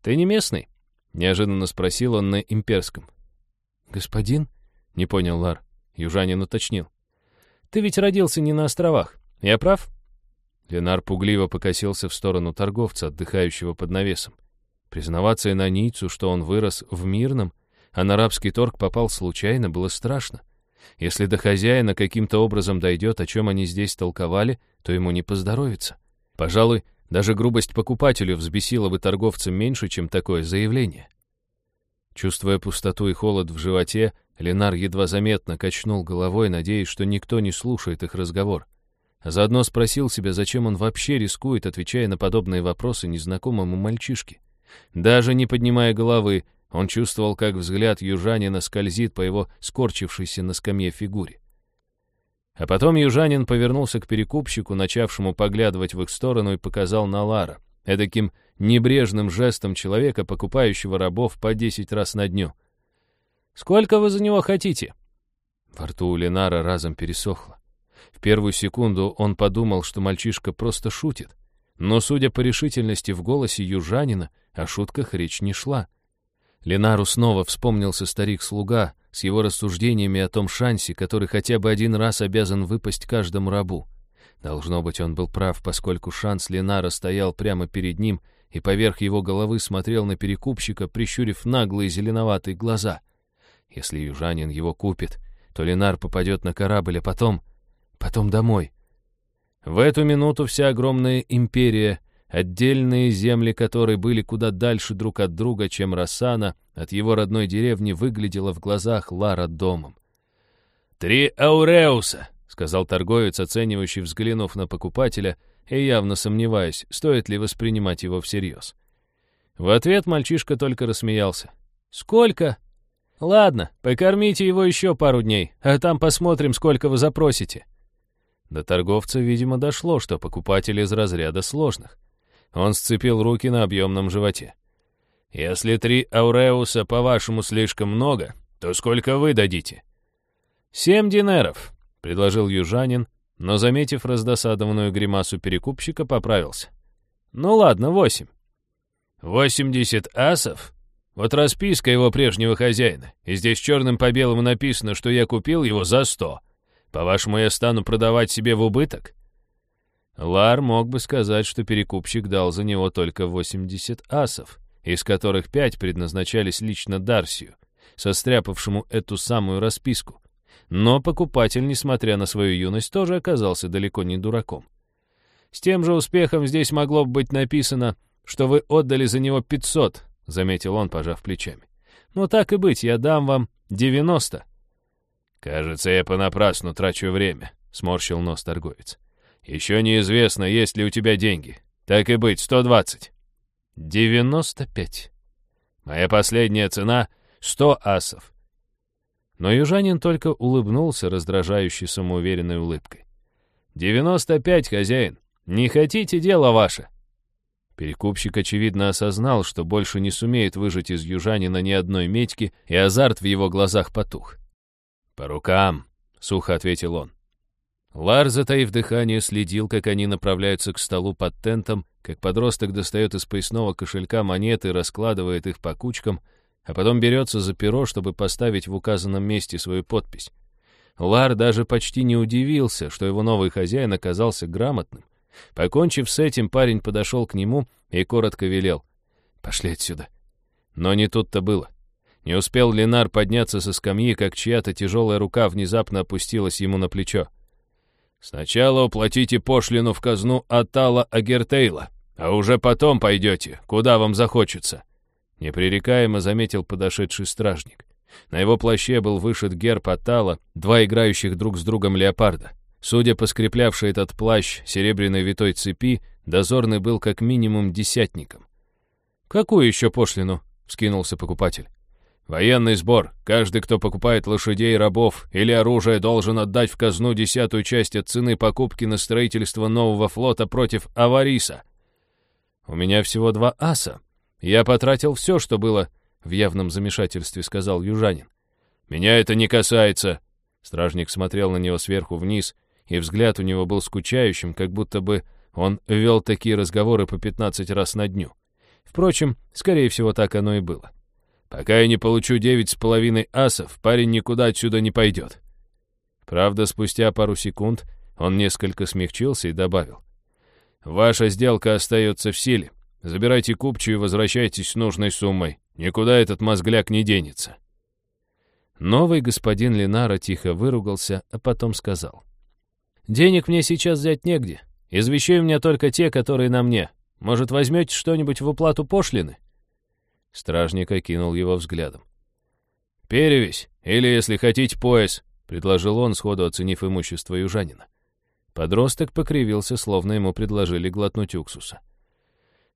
«Ты не местный?» — неожиданно спросил он на имперском. «Господин?» — не понял Лар. Южанин уточнил. «Ты ведь родился не на островах. Я прав?» Ленар пугливо покосился в сторону торговца, отдыхающего под навесом. Признаваться инонийцу, что он вырос в мирном, а на рабский торг попал случайно, было страшно. Если до хозяина каким-то образом дойдет, о чем они здесь толковали, то ему не поздоровится. Пожалуй, даже грубость покупателю взбесила бы торговца меньше, чем такое заявление. Чувствуя пустоту и холод в животе, Ленар едва заметно качнул головой, надеясь, что никто не слушает их разговор. А заодно спросил себя, зачем он вообще рискует, отвечая на подобные вопросы незнакомому мальчишке. Даже не поднимая головы, он чувствовал, как взгляд южанина скользит по его скорчившейся на скамье фигуре. А потом южанин повернулся к перекупщику, начавшему поглядывать в их сторону, и показал на Лара, эдаким небрежным жестом человека, покупающего рабов по десять раз на дню. «Сколько вы за него хотите?» Во рту у Ленара разом пересохло. В первую секунду он подумал, что мальчишка просто шутит. Но, судя по решительности в голосе южанина, о шутках речь не шла. Ленару снова вспомнился старик-слуга с его рассуждениями о том шансе, который хотя бы один раз обязан выпасть каждому рабу. Должно быть, он был прав, поскольку шанс Ленара стоял прямо перед ним и поверх его головы смотрел на перекупщика, прищурив наглые зеленоватые глаза. Если южанин его купит, то Ленар попадет на корабль, а потом... потом домой. В эту минуту вся огромная империя отдельные земли которой были куда дальше друг от друга, чем Рассана, от его родной деревни выглядела в глазах Лара домом. «Три ауреуса!» — сказал торговец, оценивающий, взглянув на покупателя, и явно сомневаясь, стоит ли воспринимать его всерьез. В ответ мальчишка только рассмеялся. «Сколько?» «Ладно, покормите его еще пару дней, а там посмотрим, сколько вы запросите». До торговца, видимо, дошло, что покупатель из разряда сложных. Он сцепил руки на объемном животе. «Если три ауреуса, по-вашему, слишком много, то сколько вы дадите?» «Семь динеров», — предложил южанин, но, заметив раздосадованную гримасу перекупщика, поправился. «Ну ладно, восемь». «Восемьдесят асов? Вот расписка его прежнего хозяина, и здесь черным по белому написано, что я купил его за сто. По-вашему, я стану продавать себе в убыток?» Лар мог бы сказать, что перекупщик дал за него только 80 асов, из которых пять предназначались лично Дарсию, состряпавшему эту самую расписку. Но покупатель, несмотря на свою юность, тоже оказался далеко не дураком. С тем же успехом здесь могло бы быть написано, что вы отдали за него 500, заметил он, пожав плечами. Ну так и быть, я дам вам 90. Кажется, я понапрасну трачу время, сморщил нос торговец. Еще неизвестно, есть ли у тебя деньги. Так и быть, 120. 95. Моя последняя цена — 100 асов. Но южанин только улыбнулся раздражающей самоуверенной улыбкой. «95, хозяин. Не хотите, дело ваше». Перекупщик, очевидно, осознал, что больше не сумеет выжать из южанина ни одной медьки, и азарт в его глазах потух. «По рукам», — сухо ответил он. Лар, затаив дыхание, следил, как они направляются к столу под тентом, как подросток достает из поясного кошелька монеты и раскладывает их по кучкам, а потом берется за перо, чтобы поставить в указанном месте свою подпись. Лар даже почти не удивился, что его новый хозяин оказался грамотным. Покончив с этим, парень подошел к нему и коротко велел. «Пошли отсюда». Но не тут-то было. Не успел Ленар подняться со скамьи, как чья-то тяжелая рука внезапно опустилась ему на плечо. «Сначала уплатите пошлину в казну Атала Агертейла, а уже потом пойдете, куда вам захочется», — непререкаемо заметил подошедший стражник. На его плаще был вышит герб Атала, два играющих друг с другом леопарда. Судя по скреплявшей этот плащ серебряной витой цепи, дозорный был как минимум десятником. «Какую еще пошлину?» — вскинулся покупатель. Военный сбор. Каждый, кто покупает лошадей, рабов или оружие, должен отдать в казну десятую часть от цены покупки на строительство нового флота против Авариса. У меня всего два аса. Я потратил все, что было в явном замешательстве, сказал южанин. Меня это не касается. Стражник смотрел на него сверху вниз, и взгляд у него был скучающим, как будто бы он вел такие разговоры по пятнадцать раз на дню. Впрочем, скорее всего, так оно и было. Пока я не получу девять с половиной асов, парень никуда отсюда не пойдет. Правда, спустя пару секунд он несколько смягчился и добавил. «Ваша сделка остается в силе. Забирайте купчую и возвращайтесь с нужной суммой. Никуда этот мозгляк не денется». Новый господин Ленара тихо выругался, а потом сказал. «Денег мне сейчас взять негде. Из вещей у меня только те, которые на мне. Может, возьмете что-нибудь в уплату пошлины?» Стражник окинул его взглядом. «Перевесь, или, если хотите, пояс», — предложил он, сходу оценив имущество южанина. Подросток покривился, словно ему предложили глотнуть уксуса.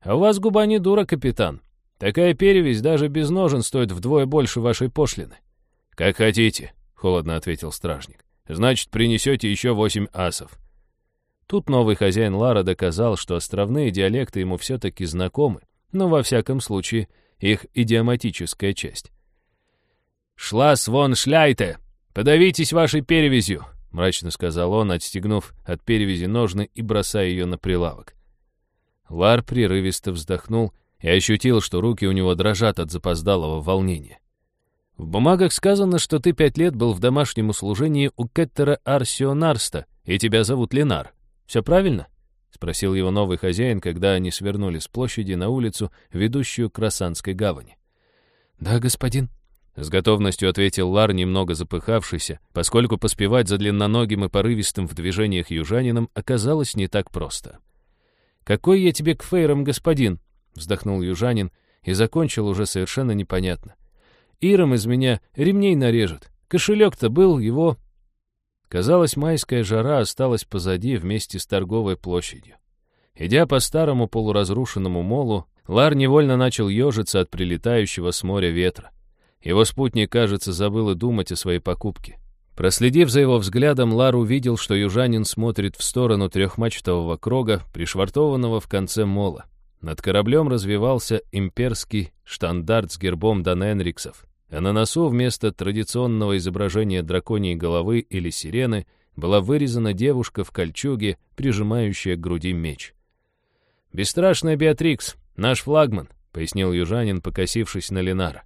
«А у вас губа не дура, капитан. Такая перевесь даже без ножен стоит вдвое больше вашей пошлины». «Как хотите», — холодно ответил стражник. «Значит, принесете еще восемь асов». Тут новый хозяин Лара доказал, что островные диалекты ему все-таки знакомы, но, во всяком случае, их идиоматическая часть. «Шлас вон шляйте! Подавитесь вашей перевязью!» — мрачно сказал он, отстегнув от перевязи ножны и бросая ее на прилавок. Лар прерывисто вздохнул и ощутил, что руки у него дрожат от запоздалого волнения. «В бумагах сказано, что ты пять лет был в домашнем услужении у Кеттера Арсионарста, и тебя зовут Ленар. Все правильно?» — спросил его новый хозяин, когда они свернули с площади на улицу, ведущую к Росанской гавани. «Да, господин», — с готовностью ответил Лар, немного запыхавшийся, поскольку поспевать за длинноногим и порывистым в движениях южанином оказалось не так просто. «Какой я тебе к фейрам, господин?» — вздохнул южанин и закончил уже совершенно непонятно. «Иром из меня ремней нарежет. Кошелек-то был его Казалось, майская жара осталась позади вместе с торговой площадью. Идя по старому полуразрушенному молу, Лар невольно начал ежиться от прилетающего с моря ветра. Его спутник, кажется, забыл и думать о своей покупке. Проследив за его взглядом, Лар увидел, что южанин смотрит в сторону трехмачтового крога, пришвартованного в конце мола. Над кораблем развивался имперский штандарт с гербом Даненриксов а на носу вместо традиционного изображения драконьей головы или сирены была вырезана девушка в кольчуге, прижимающая к груди меч. «Бесстрашная Беатрикс, наш флагман», — пояснил южанин, покосившись на Ленара.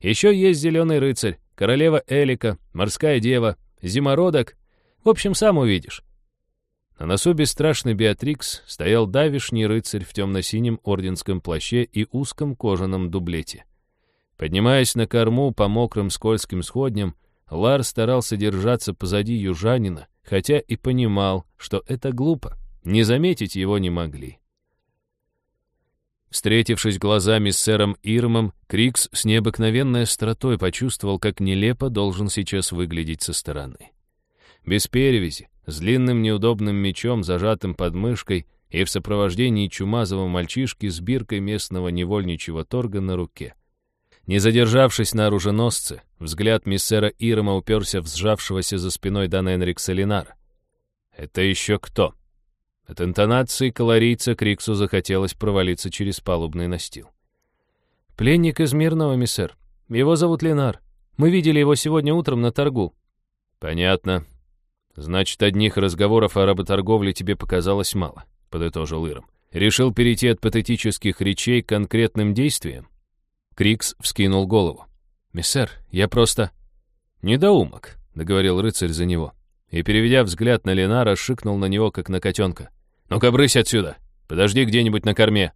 «Еще есть зеленый рыцарь, королева Элика, морская дева, зимородок. В общем, сам увидишь». На носу бесстрашный Беатрикс стоял давишний рыцарь в темно-синем орденском плаще и узком кожаном дублете. Поднимаясь на корму по мокрым скользким сходням, Лар старался держаться позади южанина, хотя и понимал, что это глупо. Не заметить его не могли. Встретившись глазами с сэром Ирмом, Крикс с необыкновенной остротой почувствовал, как нелепо должен сейчас выглядеть со стороны. Без перевязи, с длинным неудобным мечом, зажатым под мышкой, и в сопровождении чумазого мальчишки с биркой местного невольничьего торга на руке. Не задержавшись на оруженосце, взгляд миссера Ирма уперся в сжавшегося за спиной Дан Энрикса Линара. «Это еще кто?» От интонации колорийца Криксу захотелось провалиться через палубный настил. «Пленник из Мирного, миссер. Его зовут Ленар. Мы видели его сегодня утром на торгу». «Понятно. Значит, одних разговоров о работорговле тебе показалось мало», — подытожил Иром. «Решил перейти от патетических речей к конкретным действиям?» Крикс вскинул голову. «Миссер, я просто...» «Недоумок», — договорил рыцарь за него. И, переведя взгляд на Ленара, шикнул на него, как на котенка. «Ну-ка, брысь отсюда! Подожди где-нибудь на корме!»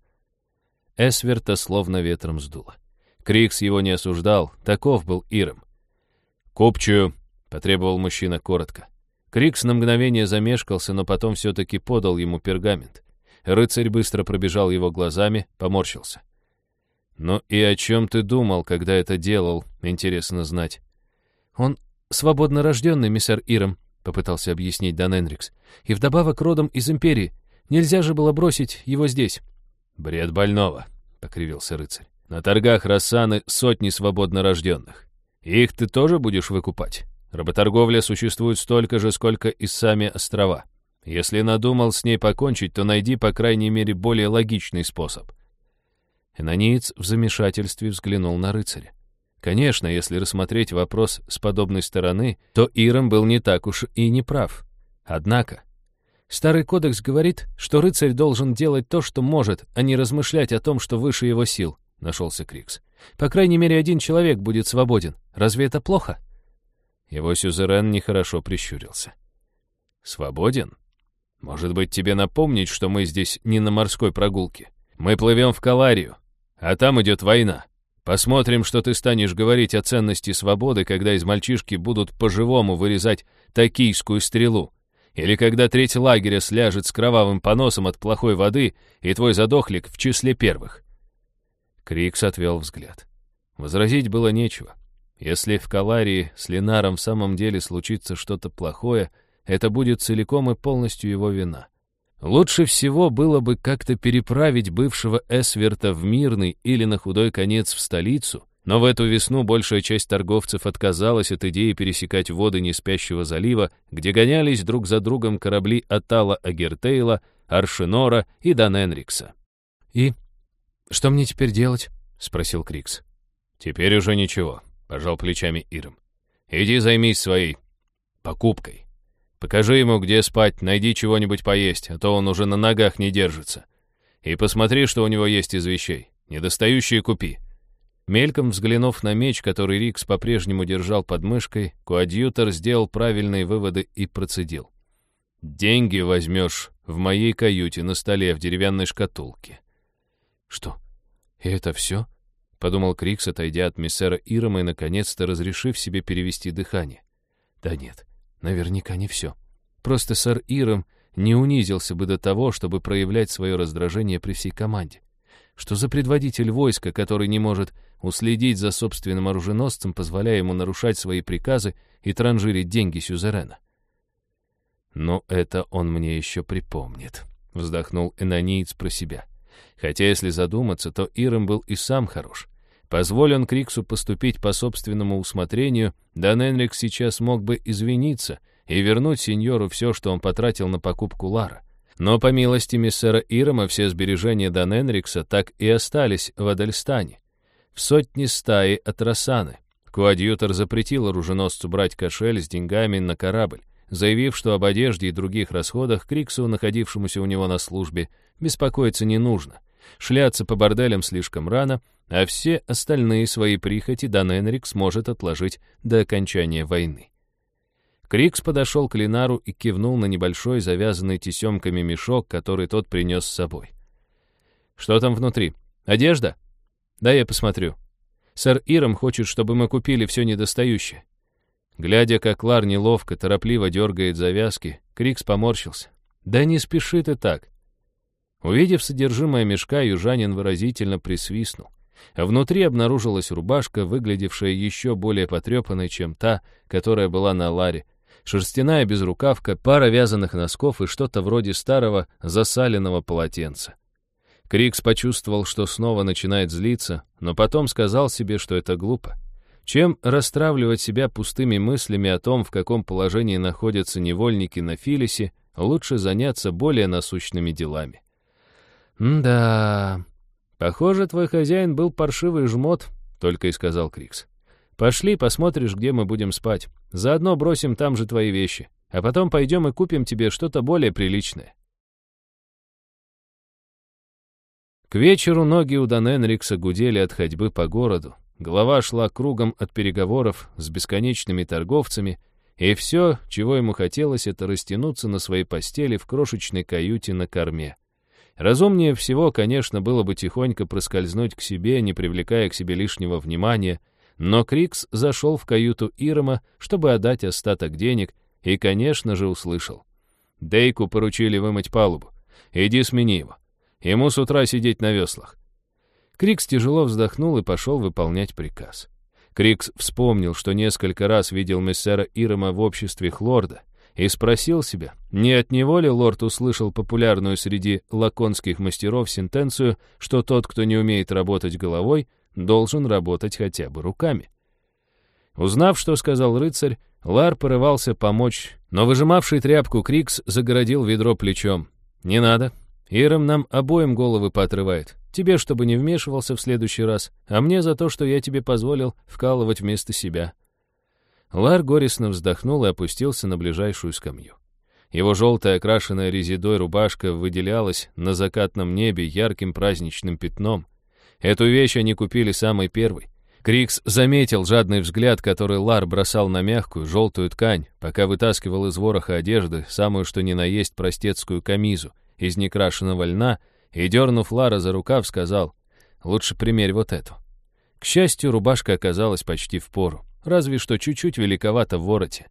Эсверта словно ветром сдуло. Крикс его не осуждал, таков был Иром. «Купчую!» — потребовал мужчина коротко. Крикс на мгновение замешкался, но потом все-таки подал ему пергамент. Рыцарь быстро пробежал его глазами, поморщился. «Ну и о чем ты думал, когда это делал, интересно знать?» «Он свободно рожденный, миссер Иром», — попытался объяснить Дан Энрикс. «И вдобавок родом из Империи. Нельзя же было бросить его здесь». «Бред больного», — покривился рыцарь. «На торгах Рассаны сотни свободно рожденных. Их ты тоже будешь выкупать? Работорговля существует столько же, сколько и сами острова. Если надумал с ней покончить, то найди, по крайней мере, более логичный способ». Энониец в замешательстве взглянул на рыцаря. Конечно, если рассмотреть вопрос с подобной стороны, то Иром был не так уж и не прав. Однако, Старый кодекс говорит, что рыцарь должен делать то, что может, а не размышлять о том, что выше его сил, — нашелся Крикс. По крайней мере, один человек будет свободен. Разве это плохо? Его сюзерен нехорошо прищурился. «Свободен? Может быть, тебе напомнить, что мы здесь не на морской прогулке? Мы плывем в Каларию, а там идет война. Посмотрим, что ты станешь говорить о ценности свободы, когда из мальчишки будут по-живому вырезать токийскую стрелу. Или когда треть лагеря сляжет с кровавым поносом от плохой воды, и твой задохлик в числе первых. Крикс отвел взгляд. Возразить было нечего. Если в Каларии с Ленаром в самом деле случится что-то плохое, это будет целиком и полностью его вина. Лучше всего было бы как-то переправить бывшего Эсверта в Мирный или на худой конец в столицу, но в эту весну большая часть торговцев отказалась от идеи пересекать воды неспящего залива, где гонялись друг за другом корабли Атала Агертейла, Аршинора и Даненрикса. «И что мне теперь делать?» — спросил Крикс. «Теперь уже ничего», — пожал плечами Ирм. «Иди займись своей покупкой». Покажи ему, где спать, найди чего-нибудь поесть, а то он уже на ногах не держится. И посмотри, что у него есть из вещей. Недостающие купи». Мельком взглянув на меч, который Рикс по-прежнему держал под мышкой, коадьютор сделал правильные выводы и процедил. «Деньги возьмешь в моей каюте на столе в деревянной шкатулке». «Что? И это все?» — подумал Крикс, отойдя от миссера Ирома и, наконец-то, разрешив себе перевести дыхание. «Да нет, Наверняка не все. Просто сэр Иром не унизился бы до того, чтобы проявлять свое раздражение при всей команде. Что за предводитель войска, который не может уследить за собственным оруженосцем, позволяя ему нарушать свои приказы и транжирить деньги сюзерена? «Но это он мне еще припомнит», — вздохнул Энониец про себя. Хотя, если задуматься, то Иром был и сам хорош. Позволь он Криксу поступить по собственному усмотрению, Дан Энрик сейчас мог бы извиниться и вернуть сеньору все, что он потратил на покупку Лара. Но по милости миссера Ирома все сбережения Дан Энрикса так и остались в Адельстане. В сотне стаи от Рассаны. Куадьютор запретил оруженосцу брать кошель с деньгами на корабль, заявив, что об одежде и других расходах Криксу, находившемуся у него на службе, беспокоиться не нужно. Шляться по борделям слишком рано, а все остальные свои прихоти Дан Энрик сможет отложить до окончания войны. Крикс подошел к Линару и кивнул на небольшой завязанный тесемками мешок, который тот принес с собой. «Что там внутри? Одежда?» «Да, я посмотрю. Сэр Иром хочет, чтобы мы купили все недостающее». Глядя, как Лар неловко, торопливо дергает завязки, Крикс поморщился. «Да не спеши ты так». Увидев содержимое мешка, южанин выразительно присвистнул. Внутри обнаружилась рубашка, выглядевшая еще более потрепанной, чем та, которая была на Ларе. Шерстяная безрукавка, пара вязаных носков и что-то вроде старого засаленного полотенца. Крикс почувствовал, что снова начинает злиться, но потом сказал себе, что это глупо. Чем расстраивать себя пустыми мыслями о том, в каком положении находятся невольники на Филисе, лучше заняться более насущными делами. «Да...» «Похоже, твой хозяин был паршивый жмот», — только и сказал Крикс. «Пошли, посмотришь, где мы будем спать. Заодно бросим там же твои вещи. А потом пойдем и купим тебе что-то более приличное». К вечеру ноги у Дан Энрикса гудели от ходьбы по городу. Голова шла кругом от переговоров с бесконечными торговцами, И все, чего ему хотелось, это растянуться на своей постели в крошечной каюте на корме. Разумнее всего, конечно, было бы тихонько проскользнуть к себе, не привлекая к себе лишнего внимания, но Крикс зашел в каюту Ирома, чтобы отдать остаток денег, и, конечно же, услышал. Дейку поручили вымыть палубу. Иди смени его. Ему с утра сидеть на веслах. Крикс тяжело вздохнул и пошел выполнять приказ. Крикс вспомнил, что несколько раз видел мессера Ирома в обществе Хлорда, и спросил себя, не от него ли лорд услышал популярную среди лаконских мастеров сентенцию, что тот, кто не умеет работать головой, должен работать хотя бы руками. Узнав, что сказал рыцарь, Лар порывался помочь, но выжимавший тряпку Крикс загородил ведро плечом. «Не надо. Иром нам обоим головы поотрывает. Тебе, чтобы не вмешивался в следующий раз, а мне за то, что я тебе позволил вкалывать вместо себя». Лар горестно вздохнул и опустился на ближайшую скамью. Его желтая, окрашенная резидой рубашка выделялась на закатном небе ярким праздничным пятном. Эту вещь они купили самой первой. Крикс заметил жадный взгляд, который Лар бросал на мягкую, желтую ткань, пока вытаскивал из вороха одежды самую что ни на есть простецкую камизу из некрашенного льна и, дернув Лара за рукав, сказал, «Лучше примерь вот эту». К счастью, рубашка оказалась почти в пору, разве что чуть-чуть великовато в вороте.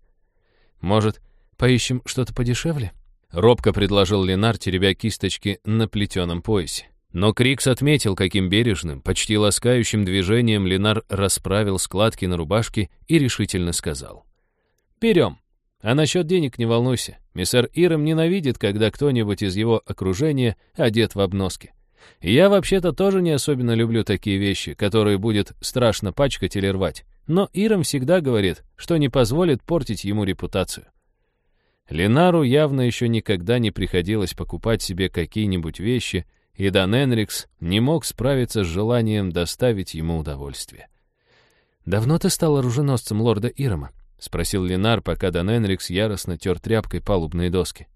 «Может, поищем что-то подешевле?» Робко предложил Ленар, теребя кисточки на плетеном поясе. Но Крикс отметил, каким бережным, почти ласкающим движением Ленар расправил складки на рубашке и решительно сказал. «Берем. А насчет денег не волнуйся. Миссар Иром ненавидит, когда кто-нибудь из его окружения одет в обноски. Я вообще-то тоже не особенно люблю такие вещи, которые будет страшно пачкать или рвать. Но Иром всегда говорит, что не позволит портить ему репутацию. Ленару явно еще никогда не приходилось покупать себе какие-нибудь вещи, и Дан Энрикс не мог справиться с желанием доставить ему удовольствие. «Давно ты стал оруженосцем лорда Ирома?» — спросил Ленар, пока Дан Энрикс яростно тер тряпкой палубные доски.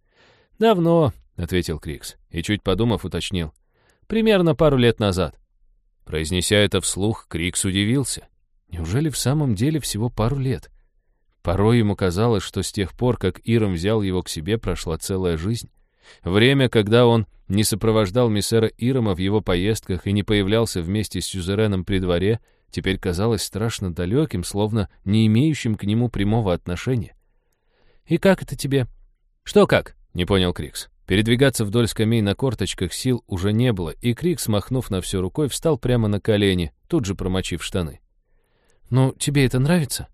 «Давно», — ответил Крикс, и, чуть подумав, уточнил. «Примерно пару лет назад». Произнеся это вслух, Крикс удивился. Неужели в самом деле всего пару лет? Порой ему казалось, что с тех пор, как Иром взял его к себе, прошла целая жизнь. Время, когда он не сопровождал миссера Ирома в его поездках и не появлялся вместе с сюзереном при дворе — теперь казалось страшно далеким, словно не имеющим к нему прямого отношения. «И как это тебе?» «Что как?» — не понял Крикс. Передвигаться вдоль скамей на корточках сил уже не было, и Крикс, махнув на всю рукой, встал прямо на колени, тут же промочив штаны. «Ну, тебе это нравится?»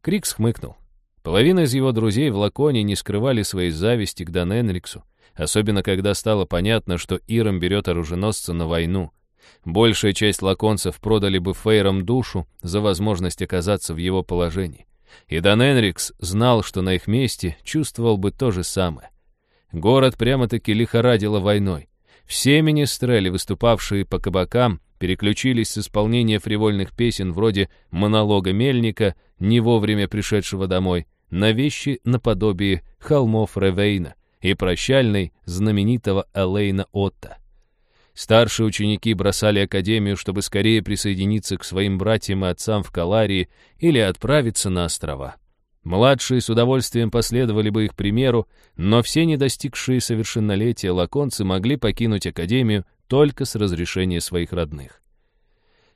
Крикс хмыкнул. Половина из его друзей в Лаконе не скрывали своей зависти к Дан Энриксу, особенно когда стало понятно, что Иром берет оруженосца на войну. Большая часть лаконцев продали бы Фейрам душу за возможность оказаться в его положении. И Дан знал, что на их месте чувствовал бы то же самое. Город прямо-таки лихорадило войной. Все министрели, выступавшие по кабакам, переключились с исполнения фривольных песен вроде монолога Мельника, не вовремя пришедшего домой, на вещи наподобие холмов Ревейна и прощальной знаменитого Элейна Отта. Старшие ученики бросали академию, чтобы скорее присоединиться к своим братьям и отцам в Каларии или отправиться на острова. Младшие с удовольствием последовали бы их примеру, но все не достигшие совершеннолетия лаконцы могли покинуть академию только с разрешения своих родных.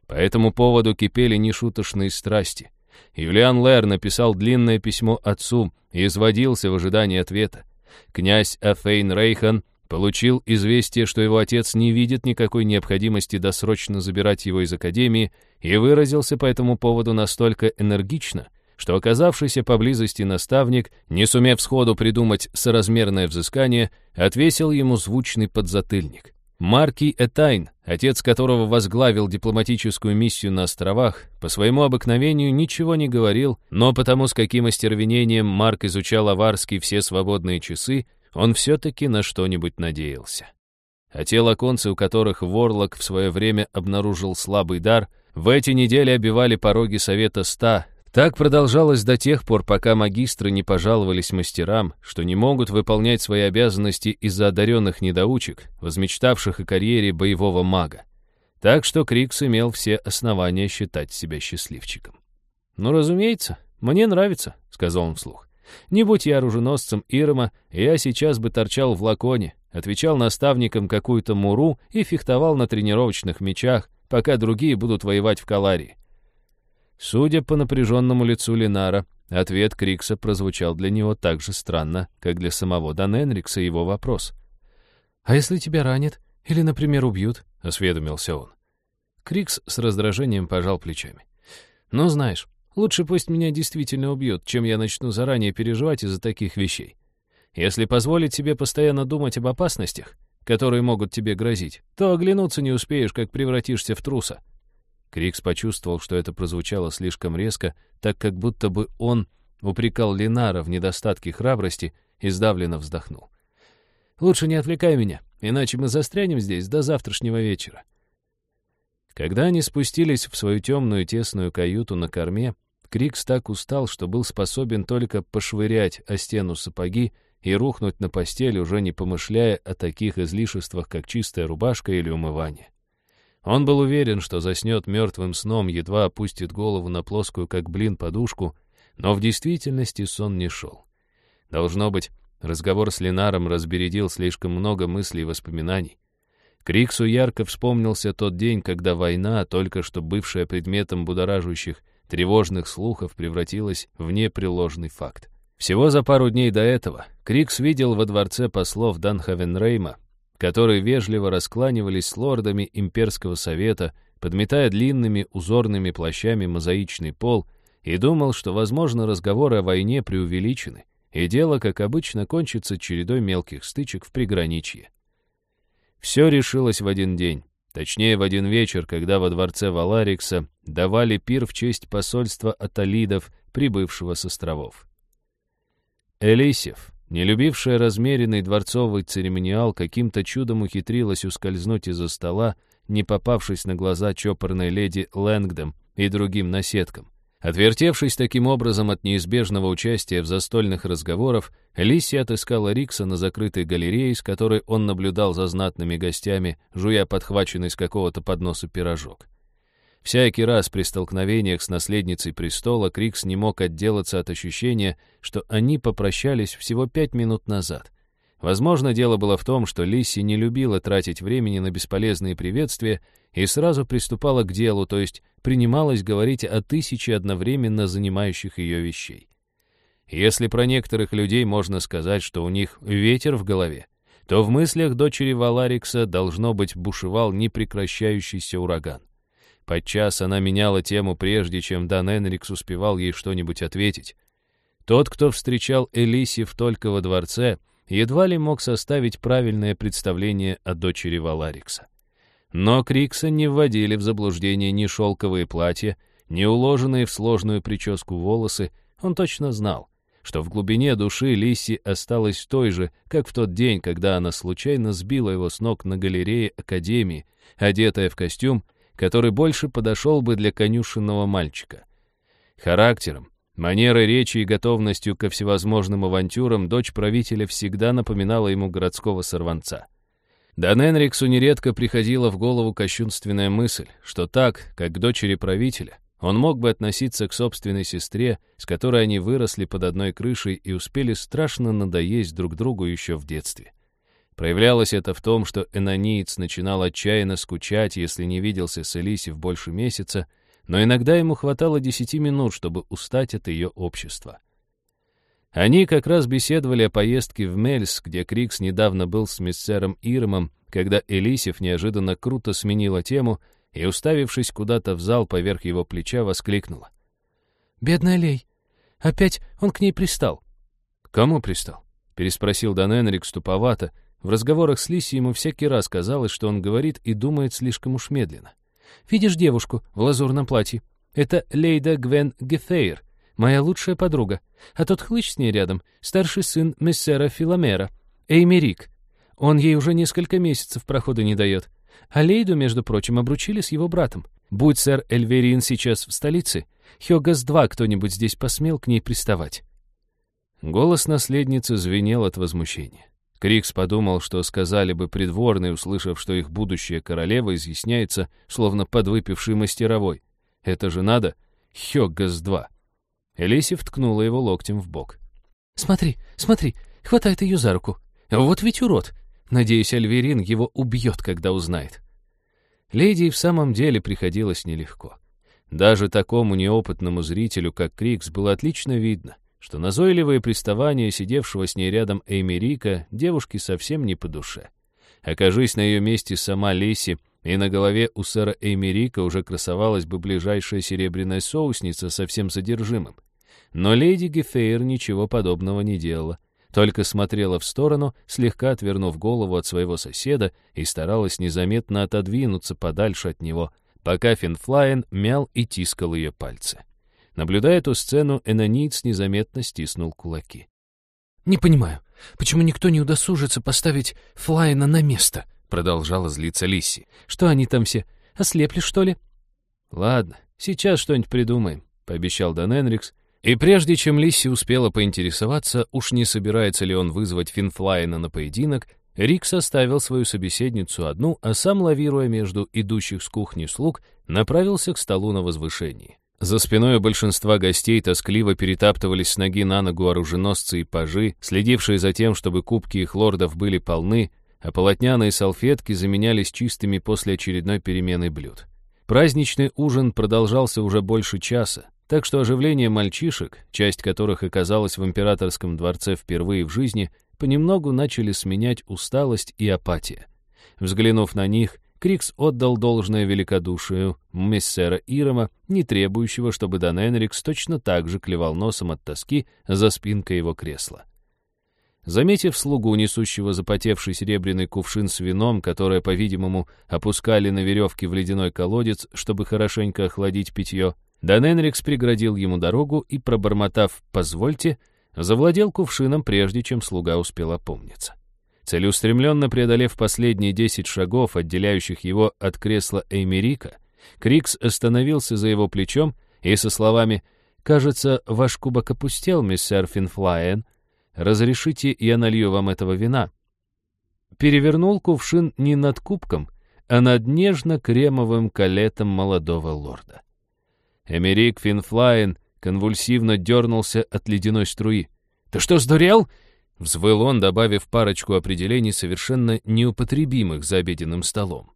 По этому поводу кипели нешуточные страсти. Юлиан Лэр написал длинное письмо отцу и изводился в ожидании ответа. Князь Афейн Рейхан Получил известие, что его отец не видит никакой необходимости досрочно забирать его из академии и выразился по этому поводу настолько энергично, что оказавшийся поблизости наставник, не сумев сходу придумать соразмерное взыскание, отвесил ему звучный подзатыльник. Марки Этайн, отец которого возглавил дипломатическую миссию на островах, по своему обыкновению ничего не говорил, но потому с каким остервенением Марк изучал аварский все свободные часы, он все-таки на что-нибудь надеялся. А те лаконцы, у которых Ворлок в свое время обнаружил слабый дар, в эти недели обивали пороги Совета Ста. Так продолжалось до тех пор, пока магистры не пожаловались мастерам, что не могут выполнять свои обязанности из-за одаренных недоучек, возмечтавших о карьере боевого мага. Так что Крикс имел все основания считать себя счастливчиком. «Ну, разумеется, мне нравится», — сказал он вслух. Не будь я оруженосцем Ирма, я сейчас бы торчал в лаконе, отвечал наставникам какую-то муру и фехтовал на тренировочных мечах, пока другие будут воевать в Каларии. Судя по напряженному лицу Ленара, ответ Крикса прозвучал для него так же странно, как для самого Дан Энрикса его вопрос. «А если тебя ранят? Или, например, убьют?» — осведомился он. Крикс с раздражением пожал плечами. «Ну, знаешь, лучше пусть меня действительно убьют, чем я начну заранее переживать из-за таких вещей. Если позволить себе постоянно думать об опасностях, которые могут тебе грозить, то оглянуться не успеешь, как превратишься в труса». Крикс почувствовал, что это прозвучало слишком резко, так как будто бы он упрекал Ленара в недостатке храбрости и сдавленно вздохнул. «Лучше не отвлекай меня, иначе мы застрянем здесь до завтрашнего вечера. Когда они спустились в свою темную тесную каюту на корме, Крикс так устал, что был способен только пошвырять о стену сапоги и рухнуть на постель, уже не помышляя о таких излишествах, как чистая рубашка или умывание. Он был уверен, что заснет мертвым сном, едва опустит голову на плоскую, как блин, подушку, но в действительности сон не шел. Должно быть, разговор с Ленаром разбередил слишком много мыслей и воспоминаний. Криксу ярко вспомнился тот день, когда война, только что бывшая предметом будоражащих, тревожных слухов, превратилась в непреложный факт. Всего за пару дней до этого Крикс видел во дворце послов Данхавенрейма, которые вежливо раскланивались с лордами имперского совета, подметая длинными узорными плащами мозаичный пол, и думал, что, возможно, разговоры о войне преувеличены, и дело, как обычно, кончится чередой мелких стычек в приграничье. Все решилось в один день. Точнее, в один вечер, когда во дворце Валарикса давали пир в честь посольства аталидов, прибывшего с островов. Элисев, не любившая размеренный дворцовый церемониал, каким-то чудом ухитрилась ускользнуть из-за стола, не попавшись на глаза чопорной леди Лэнгдом и другим наседкам. Отвертевшись таким образом от неизбежного участия в застольных разговорах, Лисси отыскала Рикса на закрытой галерее, с которой он наблюдал за знатными гостями, жуя подхваченный с какого-то подноса пирожок. Всякий раз при столкновениях с наследницей престола Крикс не мог отделаться от ощущения, что они попрощались всего пять минут назад. Возможно, дело было в том, что Лисси не любила тратить времени на бесполезные приветствия и сразу приступала к делу, то есть принималась говорить о тысяче одновременно занимающих ее вещей. Если про некоторых людей можно сказать, что у них ветер в голове, то в мыслях дочери Валарикса должно быть бушевал непрекращающийся ураган. Подчас она меняла тему, прежде чем Дан Энрикс успевал ей что-нибудь ответить. Тот, кто встречал Элисив только во дворце, едва ли мог составить правильное представление о дочери Валарикса. Но Крикса не вводили в заблуждение ни шелковые платья, ни уложенные в сложную прическу волосы, он точно знал, что в глубине души Лиси осталась той же, как в тот день, когда она случайно сбила его с ног на галерее Академии, одетая в костюм, который больше подошел бы для конюшенного мальчика. Характером, манерой речи и готовностью ко всевозможным авантюрам дочь правителя всегда напоминала ему городского сорванца. Дан Энриксу нередко приходила в голову кощунственная мысль, что так, как к дочери правителя, он мог бы относиться к собственной сестре, с которой они выросли под одной крышей и успели страшно надоесть друг другу еще в детстве. Проявлялось это в том, что Энониец начинал отчаянно скучать, если не виделся с Элисив больше месяца, но иногда ему хватало десяти минут, чтобы устать от ее общества. Они как раз беседовали о поездке в Мельс, где Крикс недавно был с миссером Ирмом, когда Элисев неожиданно круто сменила тему и, уставившись куда-то в зал поверх его плеча, воскликнула. «Бедная Лей! Опять он к ней пристал!» «Кому пристал?» — переспросил Дан Энрик ступовато. В разговорах с Лиси ему всякий раз казалось, что он говорит и думает слишком уж медленно. «Видишь девушку в лазурном платье? Это Лейда Гвен Гефейр, моя лучшая подруга. А тот хлыщ с ней рядом — старший сын мессера Филомера, Эймерик. Он ей уже несколько месяцев прохода не дает. А Лейду, между прочим, обручили с его братом. Будь сэр Эльверин сейчас в столице, Хёгас-2 кто-нибудь здесь посмел к ней приставать. Голос наследницы звенел от возмущения. Крикс подумал, что сказали бы придворные, услышав, что их будущая королева изъясняется, словно подвыпивший мастеровой. Это же надо Хёгас-2. Элисив ткнула его локтем в бок. «Смотри, смотри, хватает ее за руку. Вот ведь урод. Надеюсь, Альверин его убьет, когда узнает». Леди в самом деле приходилось нелегко. Даже такому неопытному зрителю, как Крикс, было отлично видно, что назойливые приставания сидевшего с ней рядом Эймерика девушке совсем не по душе. Окажись на ее месте сама Лиси, и на голове у сэра Эймерика уже красовалась бы ближайшая серебряная соусница со всем содержимым. Но леди Гефейр ничего подобного не делала, только смотрела в сторону, слегка отвернув голову от своего соседа и старалась незаметно отодвинуться подальше от него, пока Финфлайн мял и тискал ее пальцы. Наблюдая эту сцену, Энониц незаметно стиснул кулаки. «Не понимаю, почему никто не удосужится поставить Флайна на место?» продолжала злиться Лисси. «Что они там все, ослепли, что ли?» «Ладно, сейчас что-нибудь придумаем», — пообещал Дан Энрикс. И прежде чем Лисси успела поинтересоваться, уж не собирается ли он вызвать Финфлайна на поединок, Рик составил свою собеседницу одну, а сам, лавируя между идущих с кухни слуг, направился к столу на возвышении. За спиной у большинства гостей тоскливо перетаптывались с ноги на ногу оруженосцы и пажи, следившие за тем, чтобы кубки их лордов были полны, а полотняные салфетки заменялись чистыми после очередной перемены блюд. Праздничный ужин продолжался уже больше часа, так что оживление мальчишек, часть которых оказалась в императорском дворце впервые в жизни, понемногу начали сменять усталость и апатия. Взглянув на них, Крикс отдал должное великодушию мессера Ирома, не требующего, чтобы Дан Энрикс точно так же клевал носом от тоски за спинкой его кресла. Заметив слугу, несущего запотевший серебряный кувшин с вином, которое, по-видимому, опускали на веревке в ледяной колодец, чтобы хорошенько охладить питье, Дан Энрикс преградил ему дорогу и, пробормотав «позвольте», завладел кувшином, прежде чем слуга успел опомниться. Целеустремленно преодолев последние десять шагов, отделяющих его от кресла Эймерика, Крикс остановился за его плечом и со словами «Кажется, ваш кубок опустел, мессер Финфлайен», разрешите, я налью вам этого вина». Перевернул кувшин не над кубком, а над нежно-кремовым колетом молодого лорда. Эмерик Финфлайн конвульсивно дернулся от ледяной струи. «Ты что, сдурел?» — взвыл он, добавив парочку определений, совершенно неупотребимых за обеденным столом.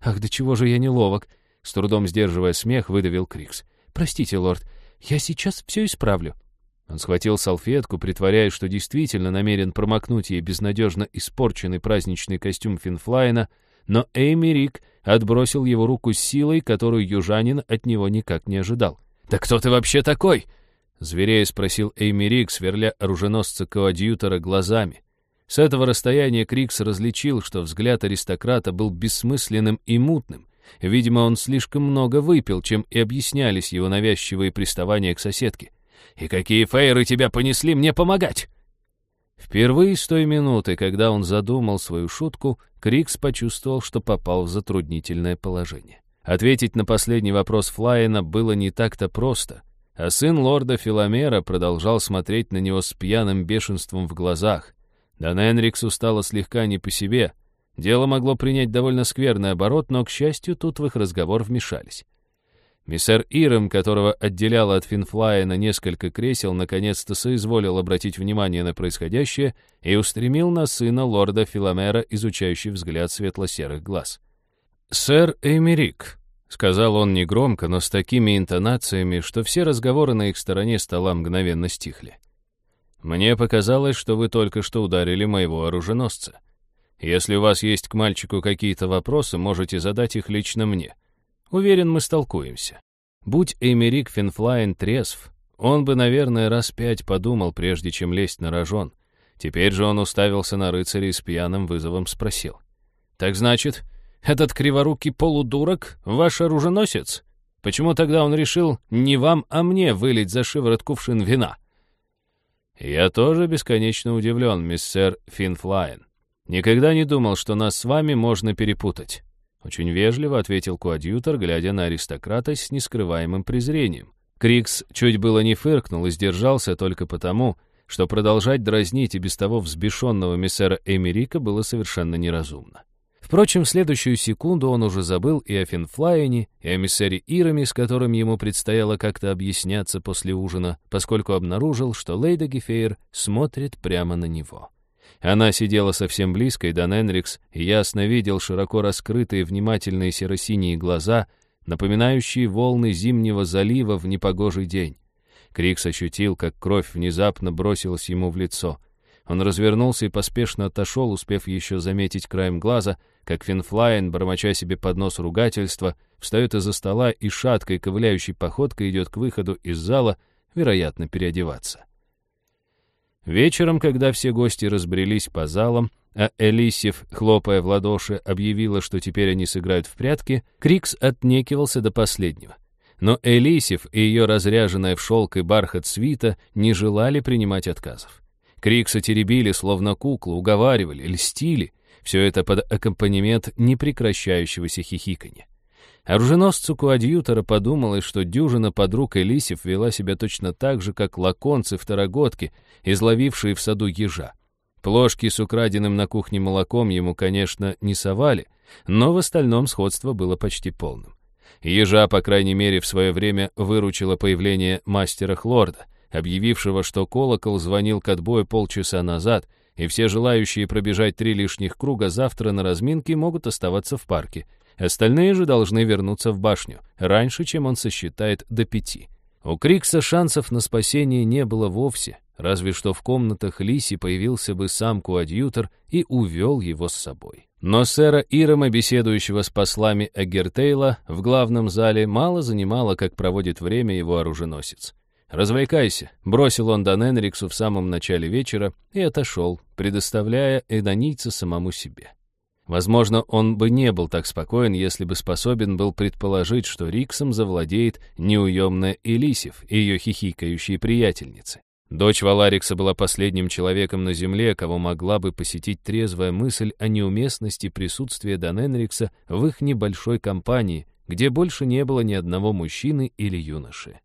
«Ах, да чего же я неловок!» — с трудом сдерживая смех, выдавил Крикс. «Простите, лорд, я сейчас все исправлю». Он схватил салфетку, притворяясь, что действительно намерен промокнуть ей безнадежно испорченный праздничный костюм Финфлайна, но Эйми Рик отбросил его руку с силой, которую южанин от него никак не ожидал. «Да кто ты вообще такой?» Зверея спросил Эйми Рик, сверля оруженосца коадьютора глазами. С этого расстояния Крикс различил, что взгляд аристократа был бессмысленным и мутным. Видимо, он слишком много выпил, чем и объяснялись его навязчивые приставания к соседке. И какие фейры тебя понесли мне помогать?» Впервые с той минуты, когда он задумал свою шутку, Крикс почувствовал, что попал в затруднительное положение. Ответить на последний вопрос Флайена было не так-то просто, а сын лорда Филомера продолжал смотреть на него с пьяным бешенством в глазах. Дан Энриксу стало слегка не по себе. Дело могло принять довольно скверный оборот, но, к счастью, тут в их разговор вмешались. Миссер Ирем, которого отделяло от Финфлайена несколько кресел, наконец-то соизволил обратить внимание на происходящее и устремил на сына лорда Филомера изучающий взгляд светло-серых глаз. «Сэр Эмерик», — сказал он негромко, но с такими интонациями, что все разговоры на их стороне стола мгновенно стихли. «Мне показалось, что вы только что ударили моего оруженосца. Если у вас есть к мальчику какие-то вопросы, можете задать их лично мне». Уверен, мы столкуемся. Будь Эмерик Финфлайн трезв, он бы, наверное, раз пять подумал, прежде чем лезть на рожон. Теперь же он уставился на рыцаря и с пьяным вызовом спросил. «Так значит, этот криворукий полудурок — ваш оруженосец? Почему тогда он решил не вам, а мне вылить за шиворот кувшин вина?» «Я тоже бесконечно удивлен, мессер Финфлайн. Никогда не думал, что нас с вами можно перепутать. Очень вежливо ответил коадьютор, глядя на аристократа с нескрываемым презрением. Крикс чуть было не фыркнул и сдержался только потому, что продолжать дразнить и без того взбешенного мессера Эмерика было совершенно неразумно. Впрочем, в следующую секунду он уже забыл и о Финфлайене, и о мессере Ирами, с которым ему предстояло как-то объясняться после ужина, поскольку обнаружил, что Лейда Гефейр смотрит прямо на него. Она сидела совсем близко, и Дан Энрикс ясно видел широко раскрытые внимательные серо-синие глаза, напоминающие волны зимнего залива в непогожий день. Крикс ощутил, как кровь внезапно бросилась ему в лицо. Он развернулся и поспешно отошел, успев еще заметить краем глаза, как Финфлайн, бормоча себе под нос ругательства, встает из-за стола и шаткой ковыляющей походкой идет к выходу из зала, вероятно, переодеваться. Вечером, когда все гости разбрелись по залам, а Элисев, хлопая в ладоши, объявила, что теперь они сыграют в прятки, Крикс отнекивался до последнего. Но Элисев и ее разряженная в шелк и бархат свита не желали принимать отказов. Крикса теребили, словно куклу, уговаривали, льстили. Все это под аккомпанемент непрекращающегося хихиканья. Оруженосцу коадьютора подумалось, что дюжина подруг Элисев вела себя точно так же, как лаконцы-второгодки, изловившие в саду ежа. Плошки с украденным на кухне молоком ему, конечно, не совали, но в остальном сходство было почти полным. Ежа, по крайней мере, в свое время выручило появление мастера Хлорда, объявившего, что колокол звонил к отбою полчаса назад, и все желающие пробежать три лишних круга завтра на разминке могут оставаться в парке — Остальные же должны вернуться в башню, раньше, чем он сосчитает до пяти. У Крикса шансов на спасение не было вовсе, разве что в комнатах Лиси появился бы сам коадьютор и увел его с собой. Но сэра Ирома, беседующего с послами Эггертейла, в главном зале мало занимало, как проводит время его оруженосец. «Развлекайся», — бросил он Дан Энриксу в самом начале вечера и отошел, предоставляя эдонийца самому себе. Возможно, он бы не был так спокоен, если бы способен был предположить, что Риксом завладеет неуемная Элисев и ее хихикающие приятельницы. Дочь Валарикса была последним человеком на земле, кого могла бы посетить трезвая мысль о неуместности присутствия Даненрикса в их небольшой компании, где больше не было ни одного мужчины или юноши.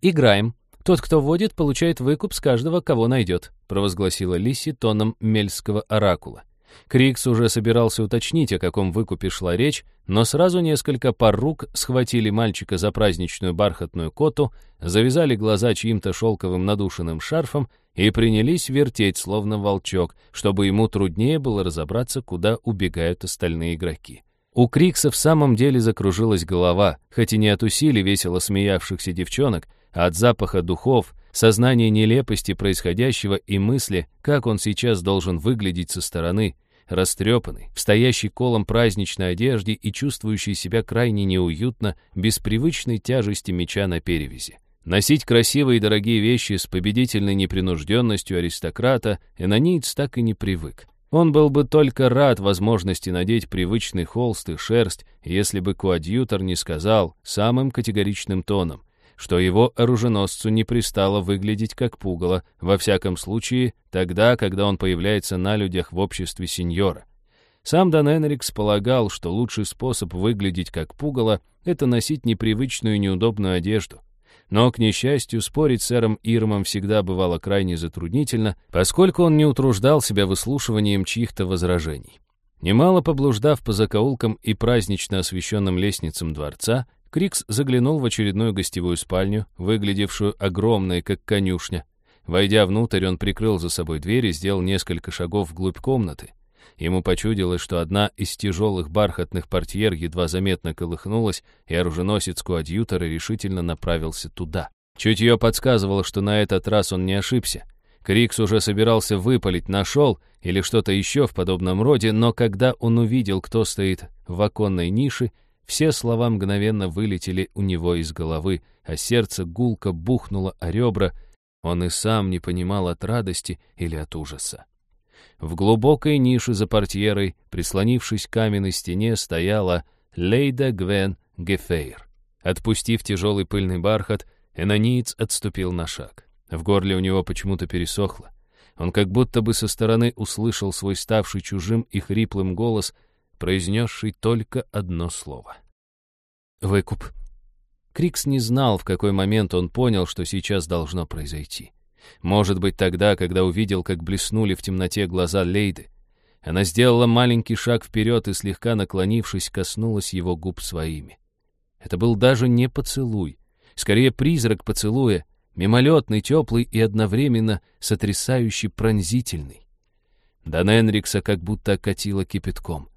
«Играем», «Тот, кто водит, получает выкуп с каждого, кого найдет», провозгласила Лиси тоном мельского оракула. Крикс уже собирался уточнить, о каком выкупе шла речь, но сразу несколько пар рук схватили мальчика за праздничную бархатную коту, завязали глаза чьим-то шелковым надушенным шарфом и принялись вертеть, словно волчок, чтобы ему труднее было разобраться, куда убегают остальные игроки. У Крикса в самом деле закружилась голова, хоть и не от усилий весело смеявшихся девчонок, от запаха духов, сознания нелепости происходящего и мысли, как он сейчас должен выглядеть со стороны, растрепанный, в стоящей колом праздничной одежде и чувствующий себя крайне неуютно, без привычной тяжести меча на перевязи. Носить красивые и дорогие вещи с победительной непринужденностью аристократа Энониец так и не привык. Он был бы только рад возможности надеть привычный холст и шерсть, если бы коадьютор не сказал самым категоричным тоном что его оруженосцу не пристало выглядеть как пугало, во всяком случае, тогда, когда он появляется на людях в обществе сеньора. Сам Дан Энрикс полагал, что лучший способ выглядеть как пугало — это носить непривычную и неудобную одежду. Но, к несчастью, спорить с сэром Ирмом всегда бывало крайне затруднительно, поскольку он не утруждал себя выслушиванием чьих-то возражений. Немало поблуждав по закоулкам и празднично освещенным лестницам дворца, Крикс заглянул в очередную гостевую спальню, выглядевшую огромной, как конюшня. Войдя внутрь, он прикрыл за собой дверь и сделал несколько шагов вглубь комнаты. Ему почудилось, что одна из тяжелых бархатных портьер едва заметно колыхнулась, и оруженосец коадьютора решительно направился туда. Чутье подсказывало, что на этот раз он не ошибся. Крикс уже собирался выпалить «нашел» или что-то еще в подобном роде, но когда он увидел, кто стоит в оконной нише, все слова мгновенно вылетели у него из головы, а сердце гулко бухнуло о ребра. Он и сам не понимал от радости или от ужаса. В глубокой нише за портьерой, прислонившись к каменной стене, стояла Лейда Гвен Гефейр. Отпустив тяжелый пыльный бархат, Энониец отступил на шаг. В горле у него почему-то пересохло. Он как будто бы со стороны услышал свой ставший чужим и хриплым голос — произнесший только одно слово. «Выкуп». Крикс не знал, в какой момент он понял, что сейчас должно произойти. Может быть, тогда, когда увидел, как блеснули в темноте глаза Лейды. Она сделала маленький шаг вперед и, слегка наклонившись, коснулась его губ своими. Это был даже не поцелуй, скорее призрак поцелуя, мимолетный, теплый и одновременно сотрясающий пронзительный. Дан Энрикса как будто окатило кипятком.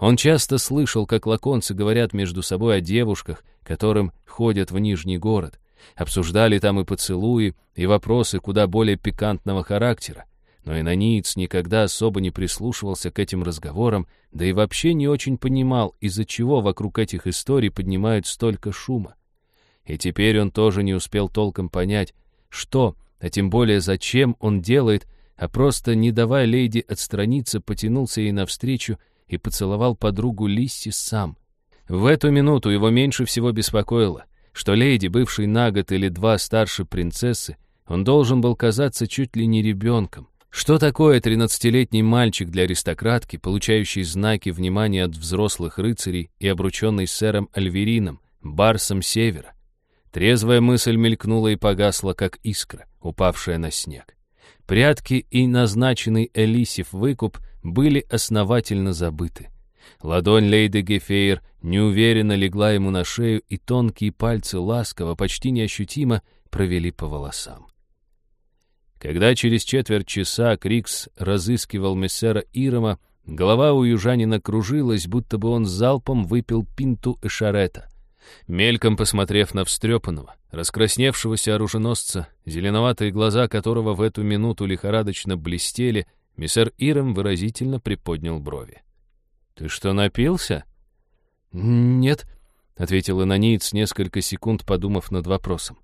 Он часто слышал, как лаконцы говорят между собой о девушках, которым ходят в Нижний город. Обсуждали там и поцелуи, и вопросы куда более пикантного характера. Но инониец никогда особо не прислушивался к этим разговорам, да и вообще не очень понимал, из-за чего вокруг этих историй поднимают столько шума. И теперь он тоже не успел толком понять, что, а тем более зачем он делает, а просто, не давая леди отстраниться, потянулся ей навстречу и поцеловал подругу Лисси сам. В эту минуту его меньше всего беспокоило, что леди, бывший на год или два старше принцессы, он должен был казаться чуть ли не ребенком. Что такое тринадцатилетний мальчик для аристократки, получающий знаки внимания от взрослых рыцарей и обрученный сэром Альверином, барсом севера? Трезвая мысль мелькнула и погасла, как искра, упавшая на снег. Прятки и назначенный Элисив выкуп были основательно забыты. Ладонь лейды Гефейр неуверенно легла ему на шею, и тонкие пальцы ласково, почти неощутимо провели по волосам. Когда через четверть часа Крикс разыскивал мессера Ирома, голова у южанина кружилась, будто бы он залпом выпил пинту эшарета. Мельком посмотрев на встрепанного, раскрасневшегося оруженосца, зеленоватые глаза которого в эту минуту лихорадочно блестели, мессер Иром выразительно приподнял брови. «Ты что, напился?» «Нет», — ответил Инониец, несколько секунд подумав над вопросом.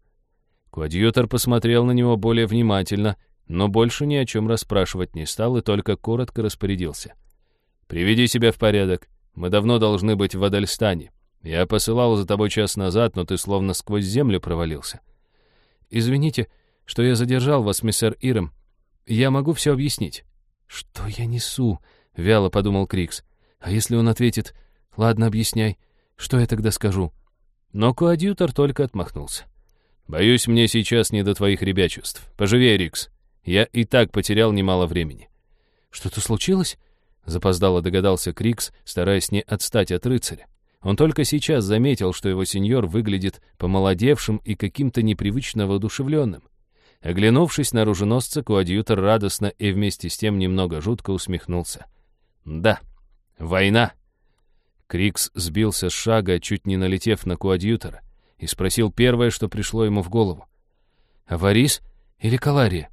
Куадьютор посмотрел на него более внимательно, но больше ни о чем расспрашивать не стал и только коротко распорядился. «Приведи себя в порядок. Мы давно должны быть в Адальстане. Я посылал за тобой час назад, но ты словно сквозь землю провалился». «Извините, что я задержал вас, мистер Ирем. Я могу все объяснить». «Что я несу?» — вяло подумал Крикс. «А если он ответит, ладно, объясняй, что я тогда скажу?» Но коадьютор только отмахнулся. «Боюсь, мне сейчас не до твоих ребячеств. Поживей, Рикс. Я и так потерял немало времени». «Что-то случилось?» — запоздало догадался Крикс, стараясь не отстать от рыцаря. Он только сейчас заметил, что его сеньор выглядит помолодевшим и каким-то непривычно воодушевленным. Оглянувшись на оруженосца, коадьютор радостно и вместе с тем немного жутко усмехнулся. «Да, война!» Крикс сбился с шага, чуть не налетев на коадьютора, и спросил первое, что пришло ему в голову. «Аварис или Калария?»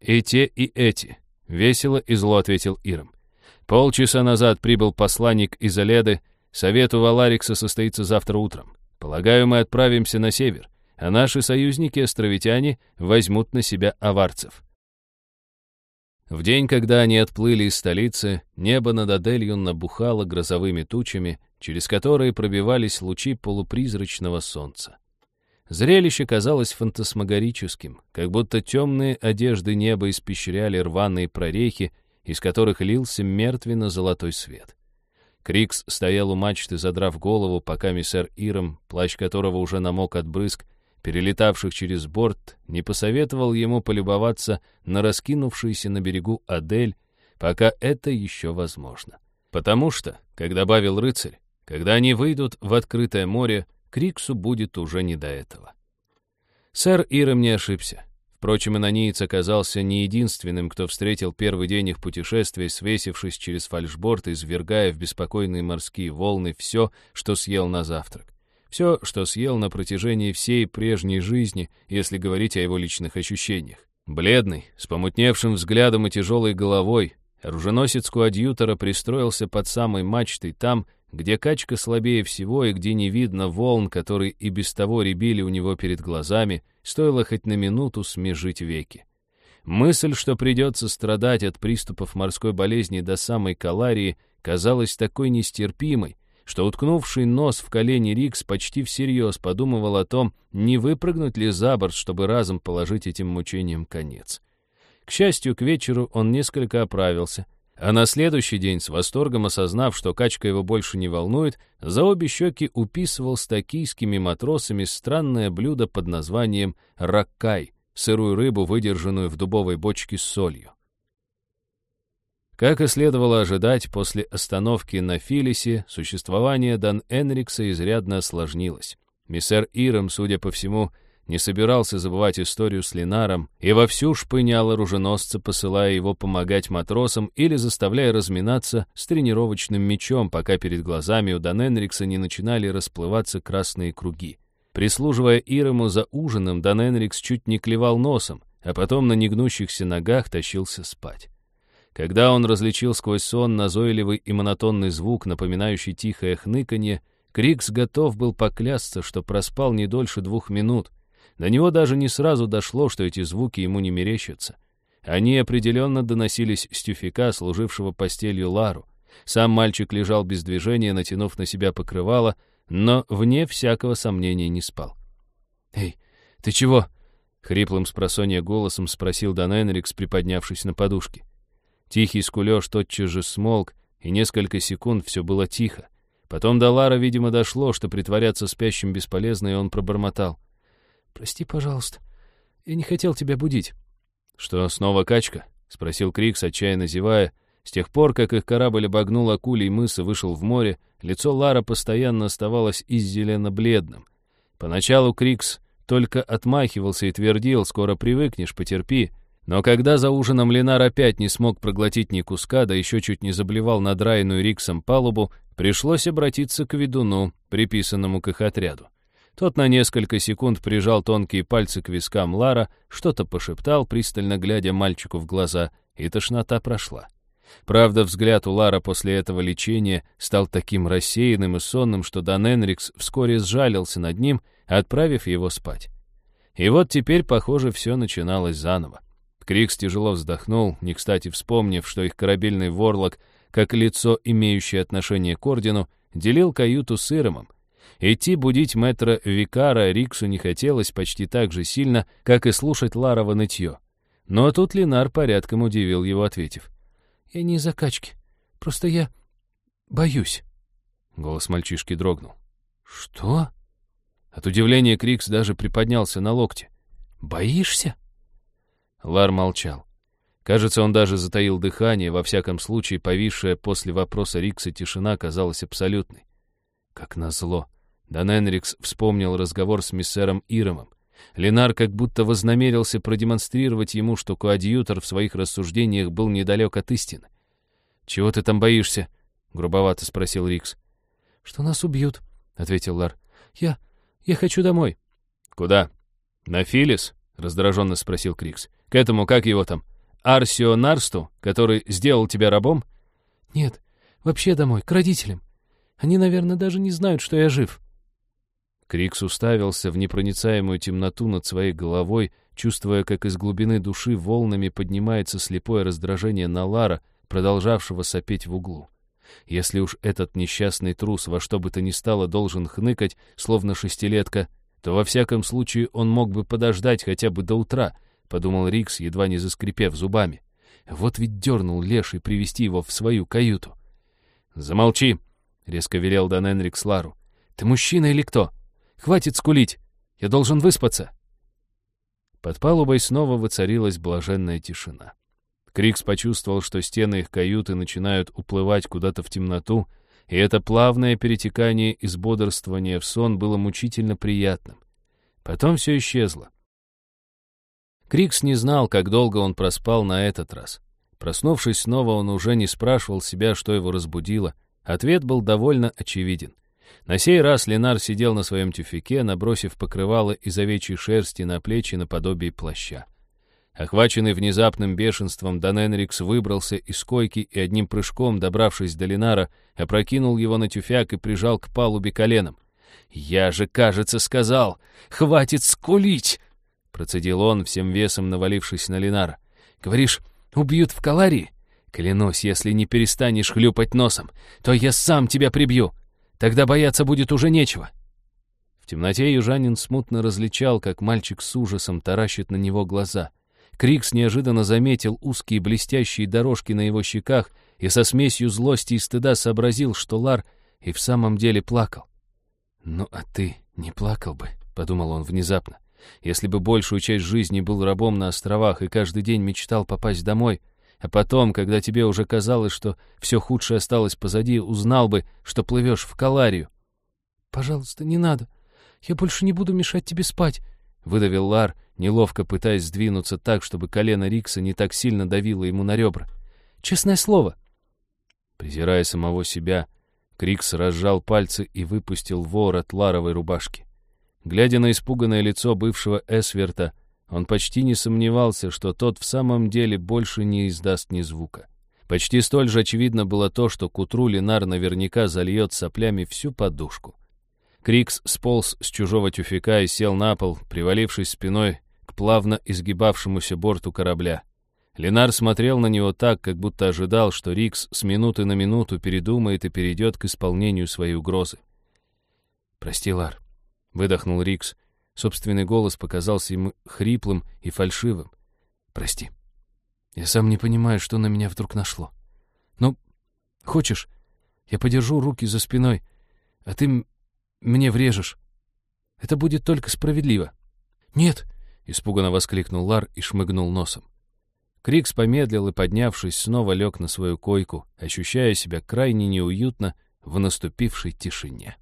«И те, и эти», — весело и зло ответил Иром. «Полчаса назад прибыл посланник из Оледы, совет у Валарикса состоится завтра утром. Полагаю, мы отправимся на север, а наши союзники, островитяне, возьмут на себя аварцев». В день, когда они отплыли из столицы, небо над Аделью набухало грозовыми тучами, через которые пробивались лучи полупризрачного солнца. Зрелище казалось фантасмагорическим, как будто темные одежды неба испещряли рваные прорехи, из которых лился мертвенно-золотой свет. Крикс стоял у мачты, задрав голову, пока миссер Иром, плащ которого уже намок от брызг, перелетавших через борт, не посоветовал ему полюбоваться на раскинувшийся на берегу Адель, пока это еще возможно. Потому что, как добавил рыцарь, когда они выйдут в открытое море, Криксу будет уже не до этого. Сэр Иром не ошибся. Впрочем, инониец оказался не единственным, кто встретил первый день их путешествия, свесившись через фальшборд и извергая в беспокойные морские волны все, что съел на завтрак. Все, что съел на протяжении всей прежней жизни, если говорить о его личных ощущениях. Бледный, с помутневшим взглядом и тяжелой головой, оруженосец Куадьютора пристроился под самой мачтой там, где качка слабее всего и где не видно волн, которые и без того рябили у него перед глазами, стоило хоть на минуту смежить веки. Мысль, что придется страдать от приступов морской болезни до самой Каларии, казалась такой нестерпимой, что уткнувший нос в колени Рикс почти всерьез подумывал о том, не выпрыгнуть ли за борт, чтобы разом положить этим мучениям конец. К счастью, к вечеру он несколько оправился, а на следующий день, с восторгом осознав, что качка его больше не волнует, за обе щеки уписывал с токийскими матросами странное блюдо под названием «раккай» — сырую рыбу, выдержанную в дубовой бочке с солью. Как и следовало ожидать, после остановки на Филисе существование Дан Энрикса изрядно осложнилось. Миссер Иром, судя по всему, не собирался забывать историю с Линаром и вовсю шпынял оруженосца, посылая его помогать матросам или заставляя разминаться с тренировочным мечом, пока перед глазами у Дан Энрикса не начинали расплываться красные круги. Прислуживая Ирому за ужином, Дан Энрикс чуть не клевал носом, а потом на негнущихся ногах тащился спать. Когда он различил сквозь сон назойливый и монотонный звук, напоминающий тихое хныканье, Крикс готов был поклясться, что проспал не дольше двух минут. До него даже не сразу дошло, что эти звуки ему не мерещатся. Они определенно доносились с тюфяка, служившего постелью Лару. Сам мальчик лежал без движения, натянув на себя покрывало, но вне всякого сомнения не спал. «Эй, ты чего?» — хриплым с голосом спросил Дан Энрикс, приподнявшись на подушке. Тихий скулёж тотчас же смолк, и несколько секунд все было тихо. Потом до Лара, видимо, дошло, что притворяться спящим бесполезно, и он пробормотал. «Прости, пожалуйста. Я не хотел тебя будить». «Что, снова качка?» — спросил Крикс, отчаянно зевая. С тех пор, как их корабль обогнул акулий мыс и вышел в море, лицо Лара постоянно оставалось иззелено-бледным. Поначалу Крикс только отмахивался и твердил, «Скоро привыкнешь, потерпи». Но когда за ужином Ленар опять не смог проглотить ни куска, да еще чуть не заблевал надраенную Риксом палубу, пришлось обратиться к ведуну, приписанному к их отряду. Тот на несколько секунд прижал тонкие пальцы к вискам Лара, что-то пошептал, пристально глядя мальчику в глаза, и тошнота прошла. Правда, взгляд у Лара после этого лечения стал таким рассеянным и сонным, что Дан Энрикс вскоре сжалился над ним, отправив его спать. И вот теперь, похоже, все начиналось заново. Крикс тяжело вздохнул, не кстати вспомнив, что их корабельный ворлок, как лицо, имеющее отношение к ордену, делил каюту с Иромом. Идти будить мэтра Викара Риксу не хотелось почти так же сильно, как и слушать Ларова нытье. Но тут Ленар порядком удивил его, ответив. «Я не из-за качки. Просто я боюсь». Голос мальчишки дрогнул. «Что?» От удивления Крикс даже приподнялся на локте. «Боишься?» Лар молчал. Кажется, он даже затаил дыхание, во всяком случае, повисшая после вопроса Рикса тишина казалась абсолютной. Как назло. Дан Энрикс вспомнил разговор с миссером Иромом. Ленар как будто вознамерился продемонстрировать ему, что коадьютор в своих рассуждениях был недалек от истины. «Чего ты там боишься?» — грубовато спросил Рикс. «Что нас убьют», — ответил Лар. «Я... я хочу домой». «Куда? На Филис?» — раздраженно спросил Крикс. К этому, как его там, Арсио Нарсту, который сделал тебя рабом? Нет, вообще домой, к родителям. Они, наверное, даже не знают, что я жив. Крикс уставился в непроницаемую темноту над своей головой, чувствуя, как из глубины души волнами поднимается слепое раздражение на Лара, продолжавшего сопеть в углу. Если уж этот несчастный трус во что бы то ни стало должен хныкать, словно шестилетка, то во всяком случае он мог бы подождать хотя бы до утра —— подумал Рикс, едва не заскрипев зубами. Вот ведь дернул леший привести его в свою каюту. «Замолчи!» — резко велел Дан Энрикс Лару. «Ты мужчина или кто? Хватит скулить! Я должен выспаться!» Под палубой снова воцарилась блаженная тишина. Крикс почувствовал, что стены их каюты начинают уплывать куда-то в темноту, и это плавное перетекание из бодрствования в сон было мучительно приятным. Потом все исчезло. Крикс не знал, как долго он проспал на этот раз. Проснувшись снова, он уже не спрашивал себя, что его разбудило. Ответ был довольно очевиден. На сей раз Ленар сидел на своем тюфяке, набросив покрывало из овечьей шерсти на плечи наподобие плаща. Охваченный внезапным бешенством, Дан Энрикс выбрался из койки и одним прыжком, добравшись до Ленара, опрокинул его на тюфяк и прижал к палубе коленом. «Я же, кажется, сказал, хватит скулить!» Процедил он, всем весом навалившись на Ленара. «Говоришь, убьют в Каларии? Клянусь, если не перестанешь хлюпать носом, то я сам тебя прибью. Тогда бояться будет уже нечего». В темноте южанин смутно различал, как мальчик с ужасом таращит на него глаза. Крикс неожиданно заметил узкие блестящие дорожки на его щеках и со смесью злости и стыда сообразил, что Лар и в самом деле плакал. «Ну, а ты не плакал бы», — подумал он внезапно. Если бы большую часть жизни был рабом на островах и каждый день мечтал попасть домой, А потом, когда тебе уже казалось, что все худшее осталось позади, узнал бы, что плывешь в Каларию. «Пожалуйста, не надо. Я больше не буду мешать тебе спать», — выдавил Лар, неловко пытаясь сдвинуться так, чтобы колено Рикса не так сильно давило ему на ребра. «Честное слово». Презирая самого себя, Крикс разжал пальцы и выпустил вор от ларовой рубашки. Глядя на испуганное лицо бывшего Эсверта, он почти не сомневался, что тот в самом деле больше не издаст ни звука. Почти столь же очевидно было то, что к утру Ленар наверняка зальет соплями всю подушку. Крикс сполз с чужого тюфяка и сел на пол, привалившись спиной плавно изгибавшемуся борту корабля. Ленар смотрел на него так, как будто ожидал, что Рикс с минуты на минуту передумает и перейдет к исполнению своей угрозы. «Прости, Лар», — выдохнул Рикс. Собственный голос показался ему хриплым и фальшивым. «Прости. Я сам не понимаю, что на меня вдруг нашло. Ну, хочешь, я подержу руки за спиной, а ты мне врежешь. Это будет только справедливо». «Нет!» — испуганно воскликнул Лар и шмыгнул носом. Крикс помедлил и, поднявшись, снова лег на свою койку, ощущая себя крайне неуютно в наступившей тишине.